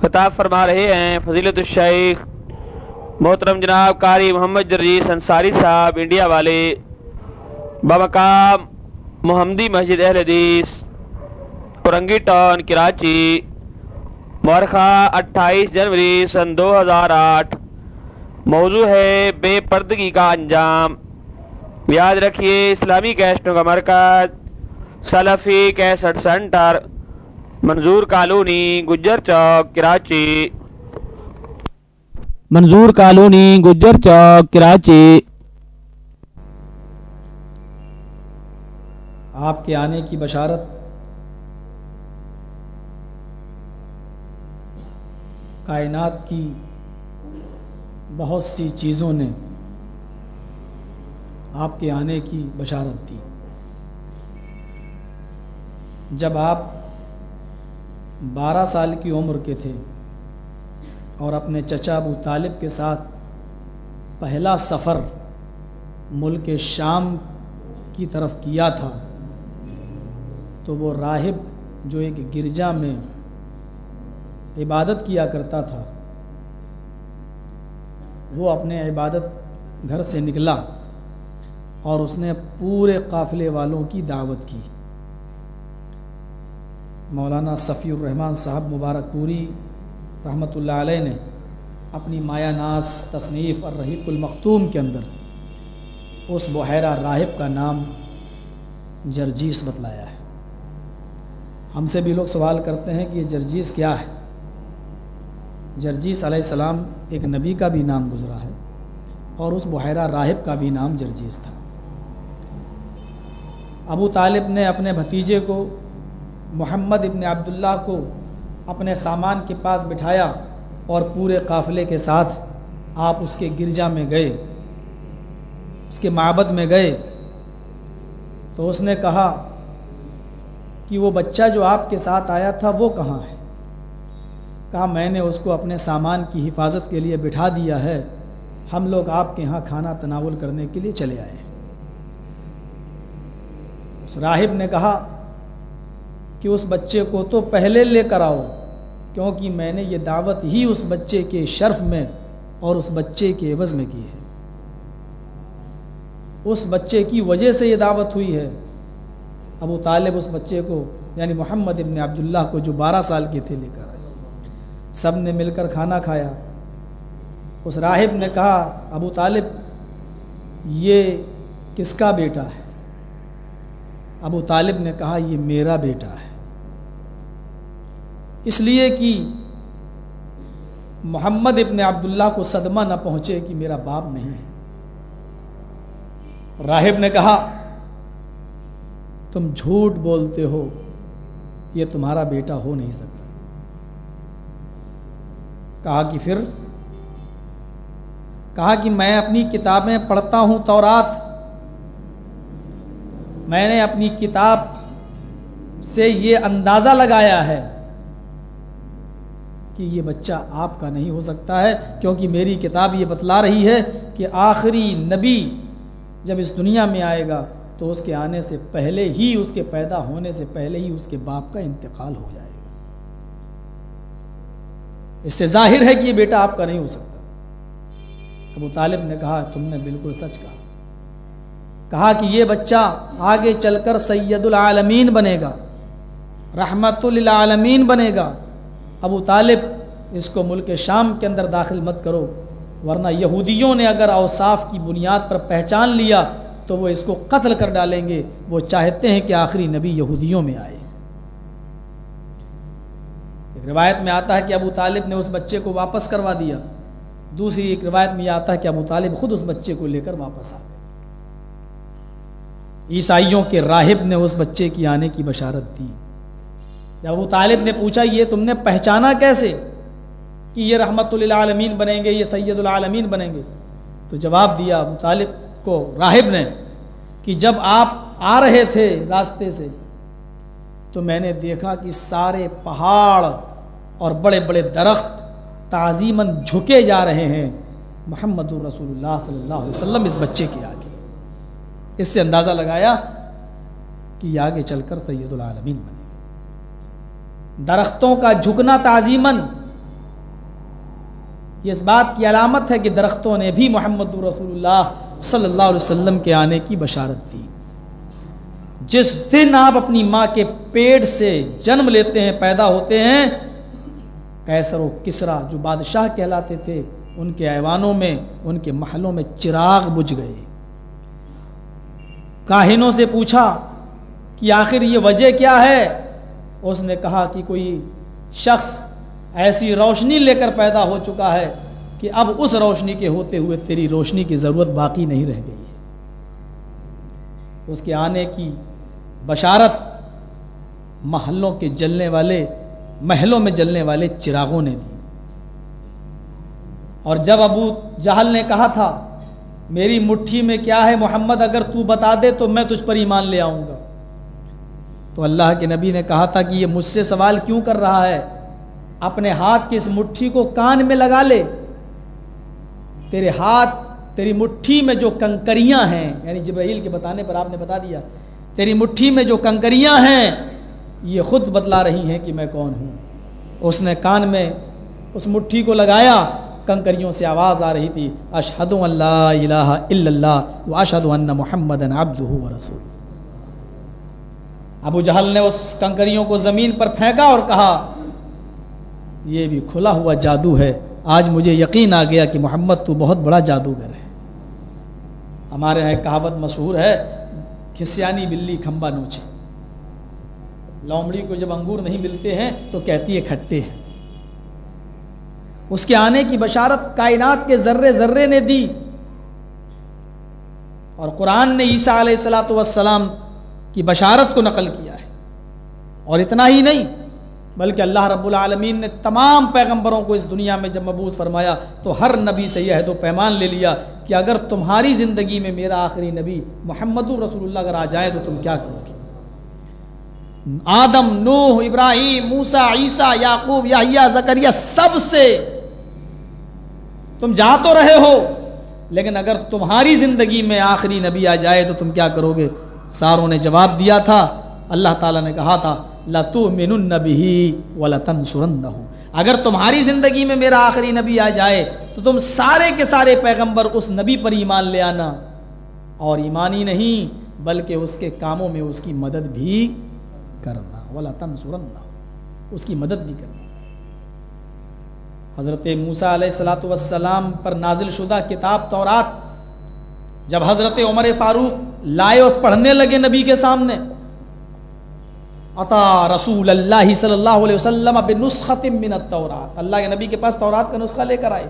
خطاب فرما رہے ہیں فضیلت الشیخ محترم جناب قاری محمد جرجیس انصاری صاحب، انڈیا والے۔ بمقام محمدی مسجد اہل حدیث، اورنگی ٹاؤن، کراچی۔ مورخہ، اٹھائیس جنوری سن دو ہزار آٹھ۔ موضوع ہے بے پردگی کا انجام۔ یاد رکھیے، اسلامی کیسٹوں کا مرکز، Salafi cassette center. Manzoor colony Gujjar Chowk Karachi. Manzoor colony Gujjar Chowk Karachi. آپ کے آنے کی بشارت۔ کائنات کی بہت سی چیزوں نے آپ کے آنے کی بشارت دی۔ جب آپ بارہ سال کی عمر کے تھے اور اپنے چچا ابو طالب کے ساتھ پہلا سفر ملک شام کی طرف کیا تھا، تو وہ راہب جو ایک گرجا میں عبادت کیا کرتا تھا، وہ اپنے عبادت گھر سے نکلا اور اس نے پورے قافلے والوں کی دعوت کی۔ مولانا صفی الرحمن صاحب مبارک پوری رحمۃ اللہ علیہ نے اپنی مایا ناز تصنیف اور رحیق المختوم کے اندر اس بحیرہ راہب کا نام جرجیس بتلایا ہے۔ ہم سے بھی لوگ سوال کرتے ہیں کہ یہ جرجیس کیا ہے؟ جرجیس علیہ السلام ایک نبی کا بھی نام گزرا ہے اور اس بحیرہ راہب کا بھی نام جرجیس تھا۔ ابو طالب نے اپنے بھتیجے کو محمد ابن عبداللہ کو اپنے سامان کے پاس بٹھایا اور پورے قافلے کے ساتھ آپ اس کے گرجا میں گئے، اس کے معبد میں گئے۔ تو اس نے کہا کہ وہ بچہ جو آپ کے ساتھ آیا تھا وہ کہاں ہے؟ کہا، میں نے اس کو اپنے سامان کی حفاظت کے لیے بٹھا دیا ہے۔ ہم لوگ آپ کے ہاں کھانا تناول کرنے کے لیے چلے آئے۔ اس راہب نے کہا کہ اس بچے کو تو پہلے لے کر آؤ، کیونکہ میں نے یہ دعوت ہی اس بچے کے شرف میں اور اس بچے کے عوض میں کی ہے۔ اس بچے کی وجہ سے یہ دعوت ہوئی ہے۔ ابو طالب اس بچے کو یعنی محمد ابن عبداللہ کو جو بارہ سال کے تھے، لے کر آئے۔ سب نے مل کر کھانا کھایا۔ اس راہب نے کہا، ابو طالب، یہ کس کا بیٹا ہے؟ ابو طالب نے کہا، یہ میرا بیٹا ہے۔ اس لیے کہ محمد ابن عبداللہ کو صدمہ نہ پہنچے کہ میرا باپ نہیں ہے۔ راہب نے کہا، تم جھوٹ بولتے ہو، یہ تمہارا بیٹا ہو نہیں سکتا۔ کہا کہ پھر، کہا کہ میں اپنی کتابیں پڑھتا ہوں تورات۔ میں نے اپنی کتاب سے یہ اندازہ لگایا ہے کہ یہ بچہ آپ کا نہیں ہو سکتا ہے، کیونکہ میری کتاب یہ بتلا رہی ہے کہ آخری نبی جب اس دنیا میں آئے گا تو اس کے آنے سے پہلے ہی، اس کے پیدا ہونے سے پہلے ہی اس کے باپ کا انتقال ہو جائے گا۔ اس سے ظاہر ہے کہ یہ بیٹا آپ کا نہیں ہو سکتا۔ ابو طالب نے کہا، تم نے بالکل سچ کہا۔ کہا کہ یہ بچہ آگے چل کر سید العالمین بنے گا، رحمت للعالمین بنے گا۔ ابو طالب اس کو ملک شام کے اندر داخل مت کرو، ورنہ یہودیوں نے اگر اوصاف کی بنیاد پر پہچان لیا تو وہ اس کو قتل کر ڈالیں گے۔ وہ چاہتے ہیں کہ آخری نبی یہودیوں میں آئے۔ ایک روایت میں آتا ہے کہ ابو طالب نے اس بچے کو واپس کروا دیا۔ دوسری ایک روایت میں یہ آتا ہے کہ ابو طالب خود اس بچے کو لے کر واپس آ گئے۔ عیسائیوں کے راہب نے اس بچے کی آنے کی بشارت دی۔ جب ابو طالب نے پوچھا، یہ تم نے پہچانا کیسے کہ یہ رحمت للعالمین بنیں گے، یہ سید العالمین بنیں گے؟ تو جواب دیا ابو طالب کو راہب نے کہ جب آپ آ رہے تھے راستے سے، تو میں نے دیکھا کہ سارے پہاڑ اور بڑے بڑے درخت تعظیمن جھکے جا رہے ہیں محمد الرسول اللہ صلی اللہ علیہ وسلم اس بچے کے آگے۔ اس سے اندازہ لگایا کہ یہ آگے چل کر سید العالمین بنے۔ درختوں کا جھکنا تعظیمن یہ اس بات کی علامت ہے کہ درختوں نے بھی محمد رسول اللہ صلی اللہ علیہ وسلم کے آنے کی بشارت دی۔ جس دن آپ اپنی ماں کے پیٹ سے جنم لیتے ہیں، پیدا ہوتے ہیں کیسر و کسرا جو بادشاہ کہلاتے تھے، ان کے ایوانوں میں، ان کے محلوں میں چراغ بجھ گئے۔ کاہنوں سے پوچھا کہ آخر یہ وجہ کیا ہے؟ اس نے کہا کہ کوئی شخص ایسی روشنی لے کر پیدا ہو چکا ہے کہ اب اس روشنی کے ہوتے ہوئے تیری روشنی کی ضرورت باقی نہیں رہ گئی ہے۔ اس کے آنے کی بشارت محلوں کے جلنے والے، محلوں میں جلنے والے چراغوں نے دی۔ اور جب ابو جہل نے کہا تھا، میری مٹھی میں کیا ہے محمد، اگر تو بتا دے تو میں تجھ پر ایمان لے آؤں گا۔ تو اللہ کے نبی نے کہا تھا کہ یہ مجھ سے سوال کیوں کر رہا ہے؟ اپنے ہاتھ کی اس مٹھی کو کان میں لگا لے۔ تیرے ہاتھ، تیری مٹھی میں جو کنکریاں ہیں یعنی جبرائیل کے بتانے پر آپ نے بتا دیا، تیری مٹھی میں جو کنکریاں ہیں، یہ خود بتلا رہی ہیں کہ میں کون ہوں۔ اس نے کان میں اس مٹھی کو لگایا، کنکریوں سے آواز آ رہی تھی اشہد اللہ الہ الا اللہ و اشہد ان محمد عبدہ و رسول ابو جہل نے اس کنکریوں کو زمین پر پھینکا اور کہا، یہ بھی کھلا ہوا جادو ہے۔ آج مجھے یقین آ گیا کہ محمد تو بہت بڑا جادوگر ہے۔ ہمارے یہاں کہاوت مشہور ہے، کھسیانی بلی کھمبا نوچے۔ لومڑی کو جب انگور نہیں ملتے ہیں تو کہتی ہے کھٹے ہیں۔ اس کے آنے کی بشارت کائنات کے ذرے ذرے نے دی۔ اور قرآن نے عیسیٰ علیہ السلاۃ والسلام کی بشارت کو نقل کیا ہے۔ اور اتنا ہی نہیں، بلکہ اللہ رب العالمین نے تمام پیغمبروں کو اس دنیا میں جب مبوس فرمایا تو ہر نبی سے یہ عہد و پیمان لے لیا کہ اگر تمہاری زندگی میں میرا آخری نبی محمد الرسول اللہ اگر آ جائے تو تم کیا کرو گے؟ آدم، نوح، ابراہیم موسا عیسیٰ، یعقوب یا زکریہ سب سے تم جا تو رہے ہو، لیکن اگر تمہاری زندگی میں آخری نبی آ جائے تو تم کیا کرو گے؟ ساروں نے جواب دیا تھا۔ اللہ تعالیٰ نے کہا تھا لتو من نبی و لطن اگر تمہاری زندگی میں میرا آخری نبی آ جائے، تو تم سارے کے سارے پیغمبر اس نبی پر ایمان لے آنا۔ اور ایمانی نہیں، بلکہ اس کے کاموں میں اس کی مدد بھی کرنا۔ ولا تن اس کی مدد بھی کرنا۔ حضرت موسا علیہ السلاۃ والسلام پر نازل شدہ کتاب تورات جب حضرت عمر فاروق لائے اور پڑھنے لگے نبی کے سامنے عطا رسول اللہ صلی اللہ علیہ وسلم بنسخت من التورات۔ اللہ کے نبی کے پاس تورات کا نسخہ لے کر آئے۔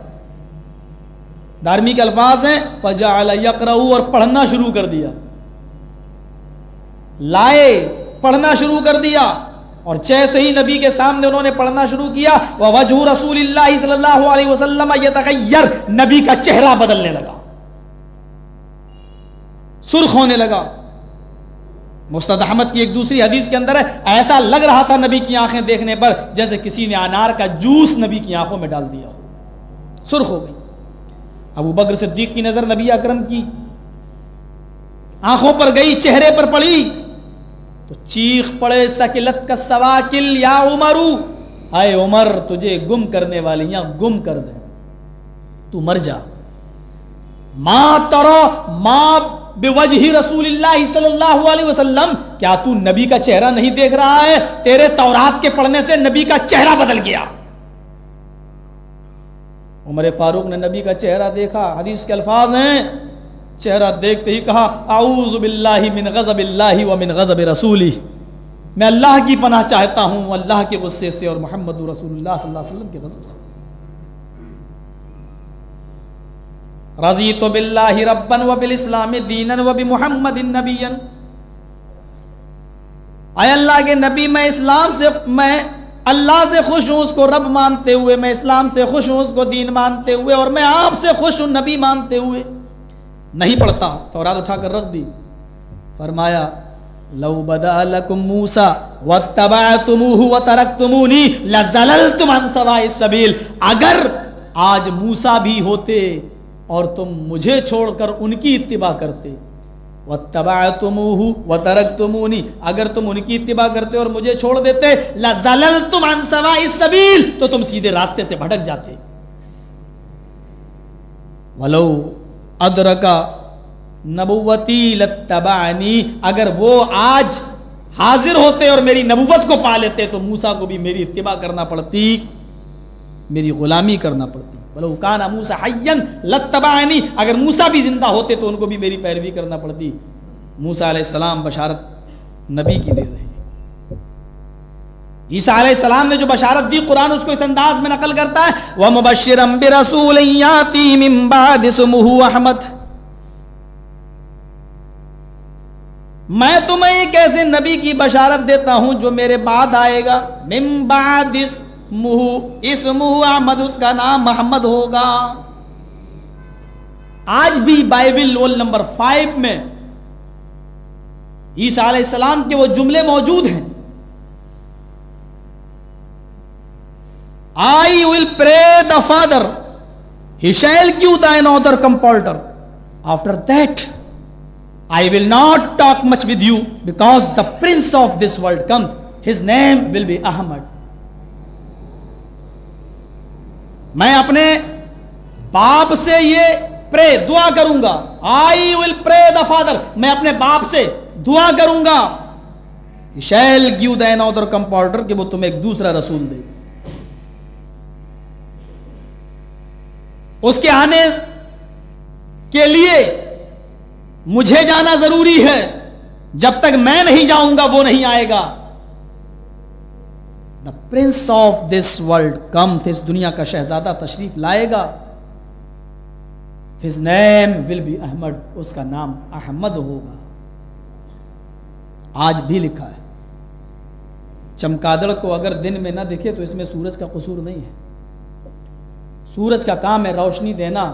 دارمی کے الفاظ ہیں، فجعل یقرؤ اور پڑھنا شروع کر دیا۔ لائے، پڑھنا شروع کر دیا۔ اور جیسے ہی نبی کے سامنے انہوں نے پڑھنا شروع کیا وہ وجہ رسول اللہ صلی اللہ علیہ وسلم یہ نبی کا چہرہ بدلنے لگا۔ سرخ ہونے لگا۔ مستد احمد کی ایک دوسری حدیث کے اندر ہے، ایسا لگ رہا تھا نبی کی آنکھیں دیکھنے پر جیسے کسی نے انار کا جوس نبی کی آنکھوں میں ڈال دیا ہو۔ سرخ ہو گئی۔ ابو بکر صدیق کی نظر نبی اکرم کی۔ آنکھوں پر گئی، چہرے پر پڑی۔ تو چیخ پڑے، سکلت کا سواکل یا عمرو۔ اے عمر، تجھے گم کرنے والی یا گم کر دے۔ تو مر جا۔ ماں ترو، ماں بے وجہ رسول اللہ صلی اللہ علیہ وسلم، کیا تو نبی کا چہرہ نہیں دیکھ رہا ہے؟ تیرے تورات کے پڑھنے سے نبی کا چہرہ بدل گیا۔ عمر فاروق نے نبی کا چہرہ دیکھا، حدیث کے الفاظ ہیں۔ چہرہ دیکھتے ہی کہا، اعوذ باللہ من غضب اللہ و من غضب رسولی. میں اللہ کی پناہ چاہتا ہوں، اللہ کے غصے سے اور محمد رسول اللہ صلی اللہ علیہ وسلم کے غضب سے۔ رضی تو بلّہ ربن و بل اسلام دین و بھی محمد اے اللہ کے نبی، میں اسلام سے میں اللہ سے خوش ہوں، اس کو رب مانتے ہوئے، میں اسلام سے خوش ہوں، اس کو دین مانتے ہوئے، اور میں آپ سے خوش ہوں، نبی مانتے ہوئے۔ نہیں پڑھتا تو رات اٹھا کر رکھ دی۔ فرمایا، لو بدا لکم موسا واتبعتموه وترکتمونی لزللتم عن سواء السبیل۔ اگر آج موسا بھی ہوتے اور تم مجھے چھوڑ کر ان کی اتباع کرتے۔ وہ تباہ تم وہ ترک تمونی اگر تم ان کی اتباع کرتے اور مجھے چھوڑ دیتے لزل تم انسوا سبیل تو تم سیدھے راستے سے بھٹک جاتے۔ ولو ادرکا نبوتی لتبعنی اگر وہ آج حاضر ہوتے اور میری نبوت کو پا لیتے، تو موسا کو بھی میری اتباع کرنا پڑتی۔ میری غلامی کرنا پڑتی۔ بولو کانا موسا حین لتبعنی اگر موسا بھی زندہ ہوتے تو ان کو بھی میری پیروی کرنا پڑتی۔ موسا علیہ السلام بشارت نبی کی دے رہے عیسیٰ علیہ السلام نے جو بشارت دی، قرآن اس کو اس انداز میں نقل کرتا ہے۔ وہ مبشر برسول یاتی من بعد اسمه احمد۔ میں تمہیں ایک ایسے نبی کی بشارت دیتا ہوں جو میرے بعد آئے گا۔ من بعد اسمه منہ اس منہ احمد اس کا نام محمد ہوگا آج بھی بائبل رول نمبر فائیو میں عیسیٰ علیہ السلام کے وہ جملے موجود ہیں I will pray the father he'll give thine an other comforter after that I will not talk much with you because the prince of this world come his name will be Ahmad میں اپنے باپ سے یہ پرے دعا کروں گا۔ آئی will pray the father میں اپنے باپ سے دعا کروں گا۔ Shall give them other comforter کہ وہ تمہیں ایک دوسرا رسول دے۔ اس کے آنے کے لیے مجھے جانا ضروری ہے۔ جب تک میں نہیں جاؤں گا، وہ نہیں آئے گا۔ The prince of this world come اس دنیا کا شہزادہ تشریف لائے گا his name will be Ahmad اس کا نام احمد ہوگا آج بھی لکھا ہے چمکادڑ کو اگر دن میں نہ دکھے تو اس میں سورج کا قصور نہیں ہے سورج کا کام ہے روشنی دینا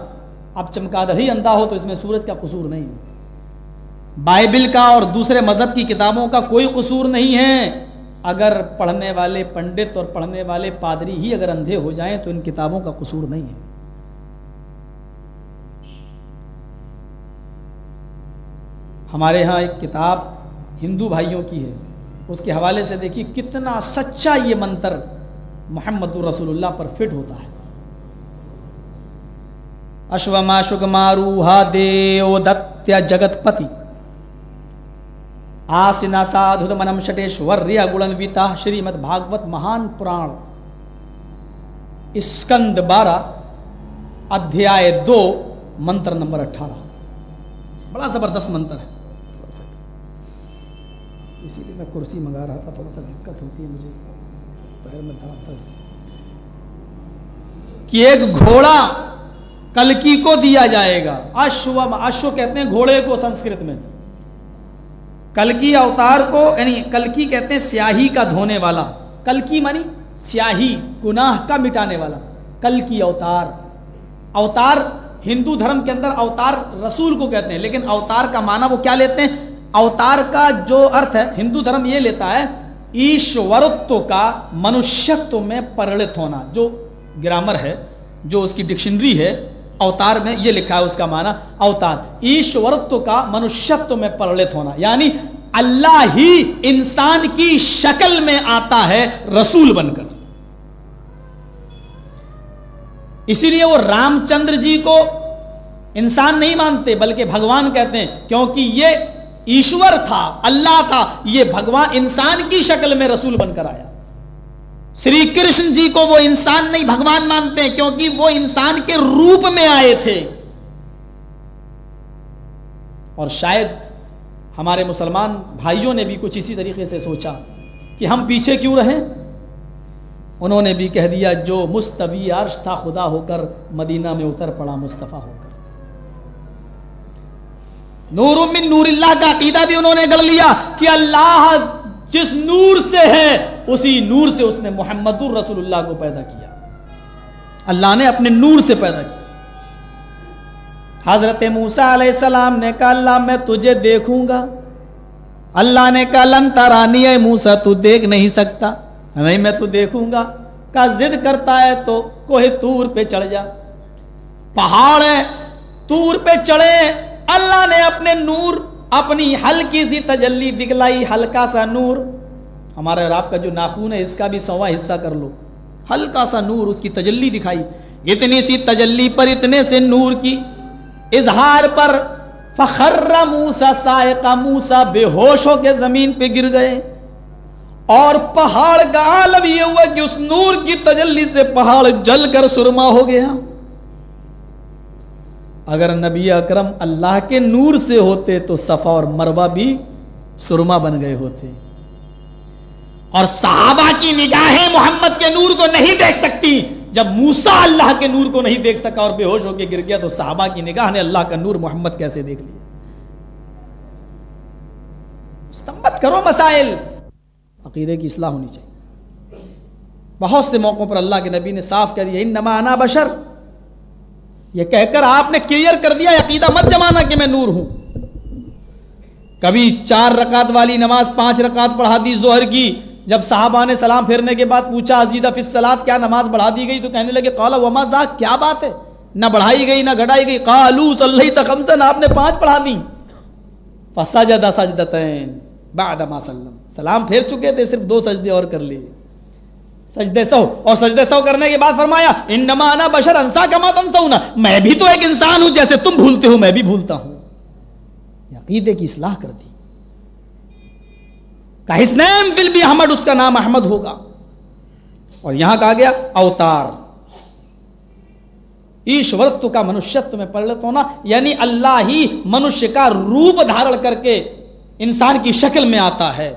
اب چمکادڑ ہی اندھا ہو تو اس میں سورج کا قصور نہیں ہے بائبل کا اور دوسرے مذہب کی کتابوں کا کوئی قصور نہیں ہے اگر پڑھنے والے پنڈت اور پڑھنے والے پادری ہی اگر اندھے ہو جائیں تو ان کتابوں کا قصور نہیں ہے۔ ہمارے ہاں ایک کتاب ہندو بھائیوں کی ہے۔ اس کے حوالے سے دیکھیے کتنا سچا یہ منتر محمد الرسول اللہ پر فٹ ہوتا ہے۔ اشوما شگمارو دیو دتیا جگت پتی آسنا سادھ منم شٹیشور گڑن ویتا شریمد بھاگوت مہان پران اسکند بارہ ادھیا دو منتر نمبر اٹھارہ بڑا زبردست منتر ہے اسی لیے میں کرسی منگا رہا تھا تھوڑا سا دقت ہوتی ہے مجھے پیر میں درد کہ ایک گھوڑا کلکی کو دیا جائے گا اشو اشو کہتے ہیں گھوڑے کو سنسکرت میں کلکی اوتار کو یعنی کلکی کہتے ہیں سیاہی کا دھونے والا۔ کلکی مانی سیاہی، گناہ کا مٹانے والا۔ کل کی اوتار۔ اوتار ہندو دھرم کے اندر اوتار رسول کو کہتے ہیں، لیکن اوتار کا معنی وہ کیا لیتے ہیں؟ اوتار کا جو ارتھ ہے، ہندو دھرم یہ لیتا ہے، ایشورتو کا منشیتو میں پرلت ہونا، جو گرامر ہے، جو اس کی ڈکشنری ہے اوتار میں یہ لکھا ہے اس کا معنی اوتار۔ ایشورتو کا منشیتو میں پرلت ہونا یعنی اللہ ہی انسان کی شکل میں آتا ہے رسول بن کر۔ اسی لیے وہ رام چندر جی کو انسان نہیں مانتے، بلکہ بھگوان کہتے ہیں، کیونکہ یہ ایشور تھا، اللہ تھا، یہ بھگوان انسان کی شکل میں رسول بن کر آیا۔ سری کرشن جی کو وہ انسان نہیں بھگوان مانتے کیونکہ وہ انسان کے روپ میں آئے تھے۔ اور شاید ہمارے مسلمان بھائیوں نے بھی کچھ اسی طریقے سے سوچا کہ ہم پیچھے کیوں رہیں؟ انہوں نے بھی کہہ دیا، جو مستوی عرش تھا خدا ہو کر مدینہ میں اتر پڑا، مصطفیٰ ہو کر۔ نور من نور اللہ کا عقیدہ بھی انہوں نے گڑ لیا کہ اللہ جس نور سے ہے، اسی نور سے اس نے محمد الرسول اللہ کو پیدا کیا۔ اللہ نے اپنے نور سے پیدا کیا۔ حضرت موسا علیہ السلام نے کہا، اللہ میں تجھے دیکھوں گا۔ اللہ نے کہا، لن ترانی ہے موسا تو دیکھ نہیں سکتا۔ نہیں، میں تو دیکھوں گا۔ کا ضد کرتا ہے تو کوہ تور پہ چڑھ جا۔ پہاڑ ہے تور پہ چڑھے۔ اللہ نے اپنے نور اپنی ہلکی سی تجلی دکھلائی ہلکا سا نور۔ ہمارے اور آپ کا جو ناخون ہے، اس کا بھی سواں حصہ کر لو۔ ہلکا سا نور اس کی تجلی دکھائی۔ اتنی سی تجلی پر، اتنے سے نور کی۔ اظہار پر، فخر موسا سائقہ موسا بے ہوش ہو کے زمین پہ گر گئے۔ اور پہاڑ کا عالم یہ ہوا کہ اس نور کی تجلی سے پہاڑ جل کر سرما ہو گیا۔ اگر نبی اکرم اللہ کے نور سے ہوتے تو صفا اور مروا بھی سرما بن گئے ہوتے۔ اور صحابہ کی نگاہیں محمد کے نور کو نہیں دیکھ سکتی۔ جب موسا اللہ کے نور کو نہیں دیکھ سکا اور بے ہوش ہو کے گر گیا تو صحابہ کی نگاہ نے اللہ کا نور محمد کیسے دیکھ لیا؟ مستمت کرو مسائل۔ عقیدے کی اصلاح ہونی چاہیے۔ بہت سے موقعوں پر اللہ کے نبی نے صاف کہہ دیا، انما انا بشر. یہ کہہ کر آپ نے کلیئر کر دیا، عقیدہ مت جمانا کہ میں نور ہوں۔ کبھی چار رکعت والی نماز، پانچ رکعت پڑھا دی زہر کی، جب صحابہ نے سلام پھیرنے کے بعد پوچھا عزیدہ فی الصلاۃ کیا نماز بڑھا دی گئی؟ تو کہنے لگے، قال وما ذا کیا بات ہے؟ نہ بڑھائی گئی، نہ گھٹائی گئی۔ قالو صلی اللہ آپ نے پانچ پڑھا دی۔ فسجد سجدتین بعد ما سلم۔ سلام پھیر چکے تھے، صرف دو سجدے اور کر لیے۔ سجدے سو اور سجدے سو کرنے کے بعد فرمایا، انما انا بشر، انسا کما تنسون میں بھی تو ایک انسان ہوں، جیسے تم بھولتے ہو، میں بھی بھولتا ہوں۔ عقیدے کی اصلاح کر دی۔ کا ہس ول احمد، اس کا نام احمد ہوگا۔ اور یہاں کہا گیا، اوتار۔ ایشورتو کا منشیت میں پڑھ ہونا یعنی اللہ ہی منشیہ کا روپ دھارن کر کے انسان کی شکل میں آتا ہے۔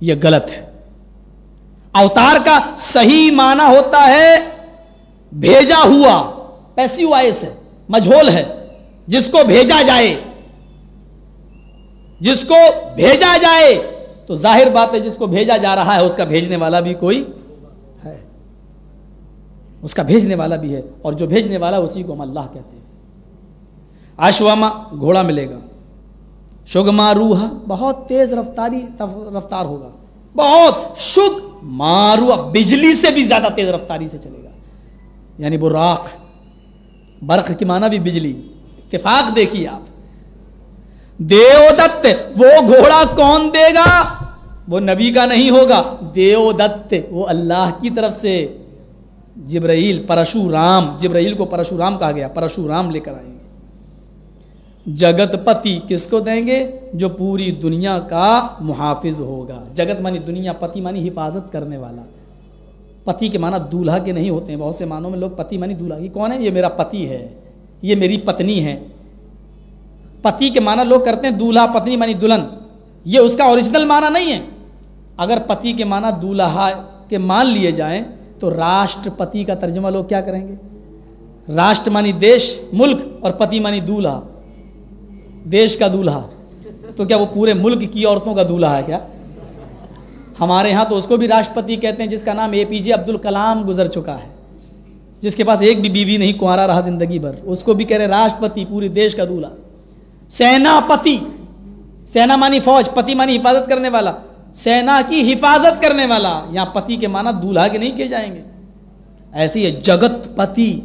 یہ غلط ہے۔ اوتار کا صحیح معنی ہوتا ہے بھیجا ہوا پیسی وائس ہے، مجھول ہے، جس کو بھیجا جائے۔ جس کو بھیجا جائے، تو ظاہر بات ہے جس کو بھیجا جا رہا ہے، اس کا بھیجنے والا بھی کوئی ہے۔ اس کا بھیجنے والا بھی ہے، اور جو بھیجنے والا اسی کو ہم اللہ کہتے ہیں۔ آشواما گھوڑا ملے گا۔ شگما روح بہت تیز رفتاری، رفتار ہوگا۔ بہت شگ مارو بجلی سے بھی زیادہ تیز رفتاری سے چلے گا۔ یعنی وہ راک برق کی معنی بھی بجلی۔ اتفاق دیکھیے آپ۔ دیو دت وہ گھوڑا کون دے گا؟ وہ نبی کا نہیں ہوگا۔ دیو دت وہ اللہ کی طرف سے۔ جبرائیل، پرشو رام، جبرائیل کو پرشو رام کہا گیا۔ پرشو رام لے کر آئیں گے۔ جگت پتی کس کو دیں گے؟ جو پوری دنیا کا محافظ ہوگا۔ جگت مانی دنیا، پتی مانی حفاظت کرنے والا۔ پتی کے معنی دولہا کے نہیں ہوتے ہیں، بہت سے معنوں میں لوگ پتی مانی دولہا یہ کون ہے؟ یہ میرا پتی ہے۔ یہ میری پتنی ہے۔ پتی کے معنی لوگ کرتے ہیں دولہا، پتنی مانی دلہن۔ یہ اس کا اوریجنل معنی نہیں ہے۔ اگر پتی کے معنی دولہا کے مان لیے جائیں، تو راشٹر پتی کا ترجمہ لوگ کیا کریں گے؟ راشٹر مانی دیش، ملک، اور پتی مانی دولہا۔ دیش کا دولہا۔ تو کیا وہ پورے ملک کی عورتوں کا دولہا ہے کیا؟ ہمارے ہاں تو اس کو بھی راشٹرپتی کہتے ہیں جس کا نام اے پی جے عبد الکلام گزر چکا ہے۔ جس کے پاس ایک بھی بیوی نہیں کنوارا رہا زندگی بھر۔ اس کو بھی کہہ رہے راشٹرپتی، پورے دیش کا دولہا۔ سینا پتی سینا مانی فوج، پتی مانی حفاظت کرنے والا۔ سینا کی حفاظت کرنے والا۔ یہاں پتی کے معنی دولہا کے نہیں کیے جائیں گے۔ ایسی ہے جگت پتی۔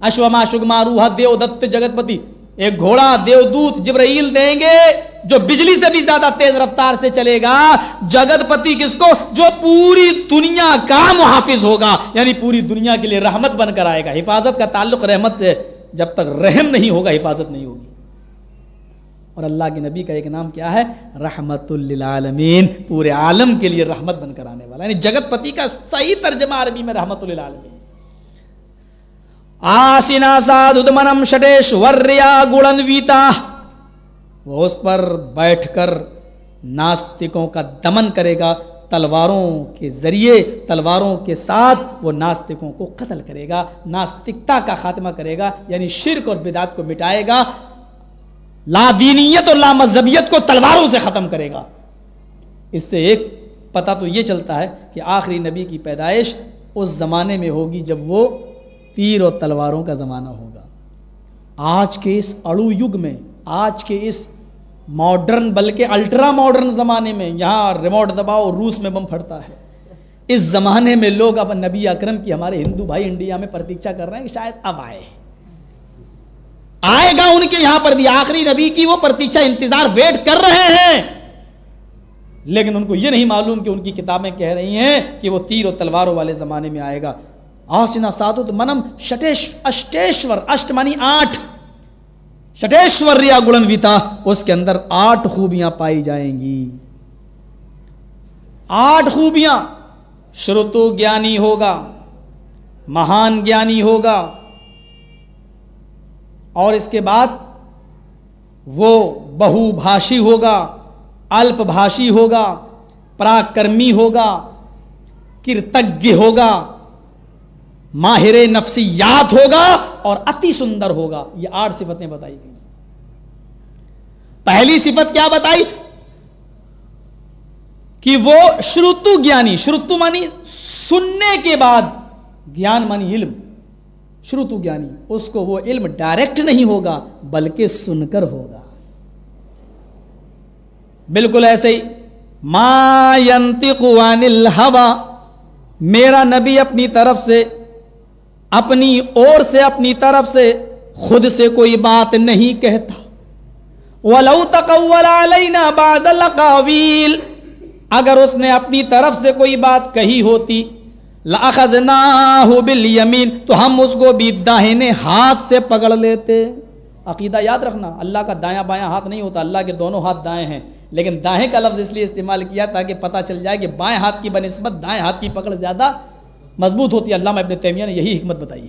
اشوما شگما روح دیو دت جگت پتی۔ ایک گھوڑا دیودوت جبرائیل دیں گے، جو بجلی سے بھی زیادہ تیز رفتار سے چلے گا، جگت پتی کس کو؟ جو پوری دنیا کا محافظ ہوگا یعنی پوری دنیا کے لیے رحمت بن کر آئے گا۔ حفاظت کا تعلق رحمت سے جب تک رحم نہیں ہوگا، حفاظت نہیں ہوگی۔ اور اللہ کے نبی کا ایک نام کیا ہے؟ رحمت للعالمین۔ پورے عالم کے لیے رحمت بن کر آنے والا یعنی جگت پتی کا صحیح ترجمہ عربی میں رحمت للعالمین۔ آسنا سادمنم شٹیش وریا گڑنویتا وہ اس پر بیٹھ کر ناستکوں کا دمن کرے گا تلواروں کے ذریعے تلواروں کے ساتھ وہ ناستکوں کو قتل کرے گا ناستکتا کا خاتمہ کرے گا یعنی شرک اور بدعت کو مٹائے گا لا دینیت اور لا مذہبیت کو تلواروں سے ختم کرے گا اس سے ایک پتہ تو یہ چلتا ہے کہ آخری نبی کی پیدائش اس زمانے میں ہوگی جب وہ تیر اور تلواروں کا زمانہ ہوگا۔ آج کے اس اڑو یگ میں، آج کے اس ماڈرن، بلکہ الٹرا ماڈرن زمانے میں، یہاں ریموٹ دباؤ روس میں بم پھڑتا ہے۔ اس زمانے میں لوگ اب نبی اکرم کی ہمارے ہندو بھائی انڈیا میں پرتیچا کر رہے ہیں کہ شاید اب آئے۔ آئے گا ان کے یہاں پر بھی آخری نبی کی وہ پرتیچا انتظار ویٹ کر رہے ہیں۔ لیکن ان کو یہ نہیں معلوم کہ ان کی کتابیں کہہ رہی ہیں کہ وہ تیر و تلواروں والے زمانے میں آئے گا۔ آسنا ساتھ منم شٹیش، اشٹیشور اشٹ مانی آٹھ۔ شٹیشور گڑن ویتا، اس کے اندر آٹھ خوبیاں پائی جائیں گی۔ آٹھ خوبیاں شروتو گیانی ہوگا، مہان گیانی ہوگا۔ اور اس کے بعد وہ بہو بھاشی ہوگا، الپ بھاشی ہوگا، پراکرمی ہوگا کرتج ہوگا۔ ماہر نفسیات ہوگا اور اتی سندر ہوگا۔ یہ آٹھ صفتیں بتائی گئی۔ پہلی صفت کیا بتائی؟ کہ وہ شروتو گیانی شروتو مانی سننے کے بعد، گیان مانی علم۔ شروتو گیانی، اس کو وہ علم ڈائریکٹ نہیں ہوگا، بلکہ سن کر ہوگا۔ بالکل ایسے ہی۔ ما ينطق عن میرا نبی اپنی طرف سے اپنی اور سے اپنی طرف سے خود سے کوئی بات نہیں کہتا۔ وَلَوْ تَقَوَّلَ عَلَيْنَا بَعْدَ الْقَوِيلِ اگر اس نے اپنی طرف سے کوئی بات کہی ہوتی، لَأَخَذْنَاهُ بِالْيَمِينَ۔ تو ہم اس کو بھی داہنے ہاتھ سے پکڑ لیتے۔ عقیدہ یاد رکھنا، اللہ کا دایاں بایاں ہاتھ نہیں ہوتا، اللہ کے دونوں ہاتھ دائیں ہیں۔ لیکن دائیں کا لفظ اس لیے استعمال کیا تاکہ پتہ چل جائے کہ بائیں ہاتھ کی بنسبت دائیں ہاتھ کی پکڑ زیادہ مضبوط ہوتی ہے۔ علامہ ابن تیمیہ نے یہی حکمت بتائی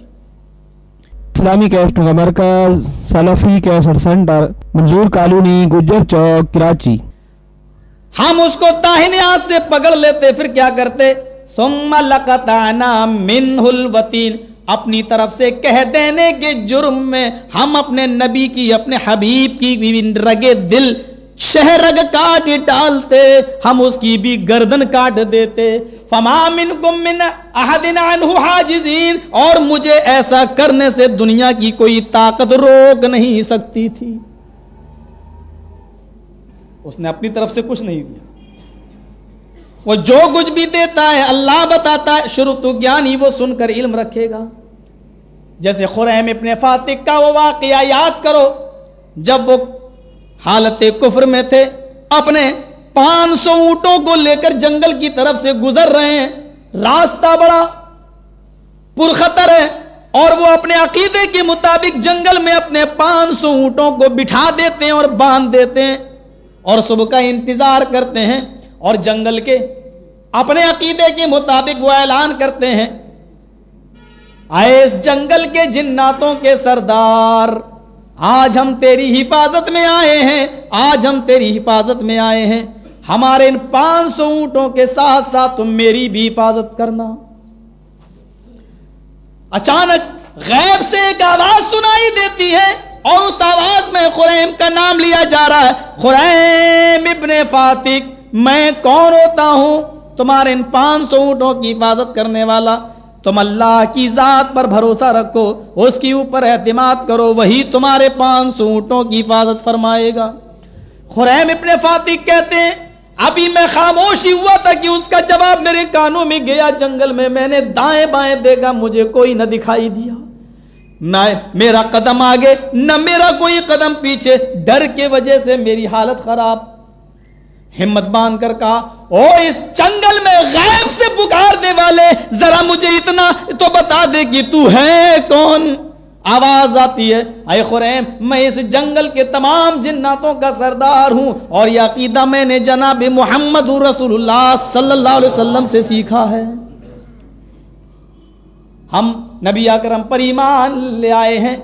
اسلامی کیسٹ مرکز Salafi cassette center Manzoor colony Gujjar Chowk Karachi. ہم اس کو داہنے ہاتھ سے پکڑ لیتے پھر کیا کرتے؟ ثم لقطعنا منه الوتین اپنی طرف سے کہہ دینے کے جرم میں ہم اپنے نبی کی اپنے حبیب کی رگے دل۔ شہرگ کاٹ ڈالتے، ہم اس کی بھی گردن کاٹ دیتے۔ فما منکم من عنہ حاجزین اور مجھے ایسا کرنے سے دنیا کی کوئی طاقت روک نہیں سکتی تھی۔ اس نے اپنی طرف سے کچھ نہیں دیا۔ وہ جو کچھ بھی دیتا ہے، اللہ بتاتا ہے، شروع تو گیانی وہ سن کر علم رکھے گا۔ جیسے خریم ابن فاتح کا وہ واقعہ یاد کرو، جب وہ حالت کفر میں تھے، اپنے پانچ سو اونٹوں کو لے کر جنگل کی طرف سے گزر رہے ہیں۔ راستہ بڑا پرخطر ہے اور وہ اپنے عقیدے کے مطابق جنگل میں اپنے پانچ سو اونٹوں کو بٹھا دیتے ہیں اور باندھ دیتے ہیں اور صبح کا انتظار کرتے ہیں اور جنگل کے اپنے عقیدے کے مطابق وہ اعلان کرتے ہیں۔ آئے اس جنگل کے جناتوں کے سردار۔ آج ہم تیری حفاظت میں آئے ہیں، آج ہم تیری حفاظت میں آئے ہیں۔ ہمارے ان پانچ سو اونٹوں کے ساتھ ساتھ تم میری بھی حفاظت کرنا۔ اچانک غیب سے ایک آواز سنائی دیتی ہے اور اس آواز میں خریم کا نام لیا جا رہا ہے۔ خریم ابن فاتق، میں کون ہوتا ہوں؟ تمہارے ان پانچ سو اونٹوں کی حفاظت کرنے والا۔ تم اللہ کی ذات پر بھروسہ رکھو، اس کے اوپر اعتماد کرو، وہی تمہارے پانچ سو اونٹوں کی حفاظت فرمائے گا۔ خریم ابن فاتح کہتے ہیں، ابھی میں خاموشی ہوا تھا کہ اس کا جواب میرے کانوں میں گیا، جنگل میں میں نے دائیں بائیں دیکھا، مجھے کوئی نہ دکھائی دیا۔ نہ میرا قدم آگے، نہ میرا کوئی قدم پیچھے، ڈر کے وجہ سے میری حالت خراب۔ ہمت باندھ کر کہا، او اس جنگل میں غیب سے پکارنے والے، ذرا مجھے اتنا تو بتا دے کہ تو ہے کون؟ آواز آتی ہے، اے خریم، میں اس جنگل کے تمام جناتوں کا سردار ہوں اور یہ عقیدہ میں نے جناب محمد رسول اللہ صلی اللہ علیہ وسلم سے سیکھا ہے۔ ہم نبی اکرم پر ایمان لے آئے ہیں۔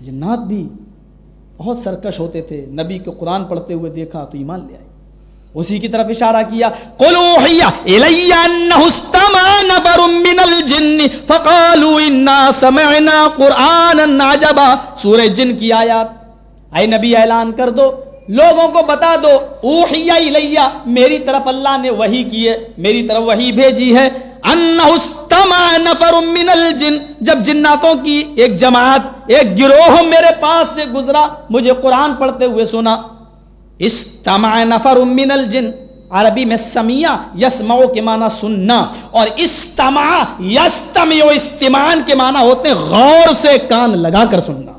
جنات بھی بہت سرکش ہوتے تھے۔ نبی کو قرآن پڑھتے ہوئے دیکھا تو ایمان لے آئے۔ اسی کی طرف اشارہ کیا من الجن فقالوا انا سمعنا قرانا عجبا۔ سورہ جن کی آیات، اے نبی اعلان کر دو، لوگوں کو بتا دو اوحیا الیہ، میری طرف اللہ نے وہی کی ہے، میری طرف وہی بھیجی ہے۔ فجتمع نفر من الجن جب جناتوں کی ایک جماعت، ایک گروہ میرے پاس سے گزرا، مجھے قرآن پڑھتے ہوئے سنا استمع نفر من الجن عربی میں سمیہ یسمعو کے معنی سننا، اور استمع یستمع استمان کے معنی ہوتے ہیں غور سے کان لگا کر سننا۔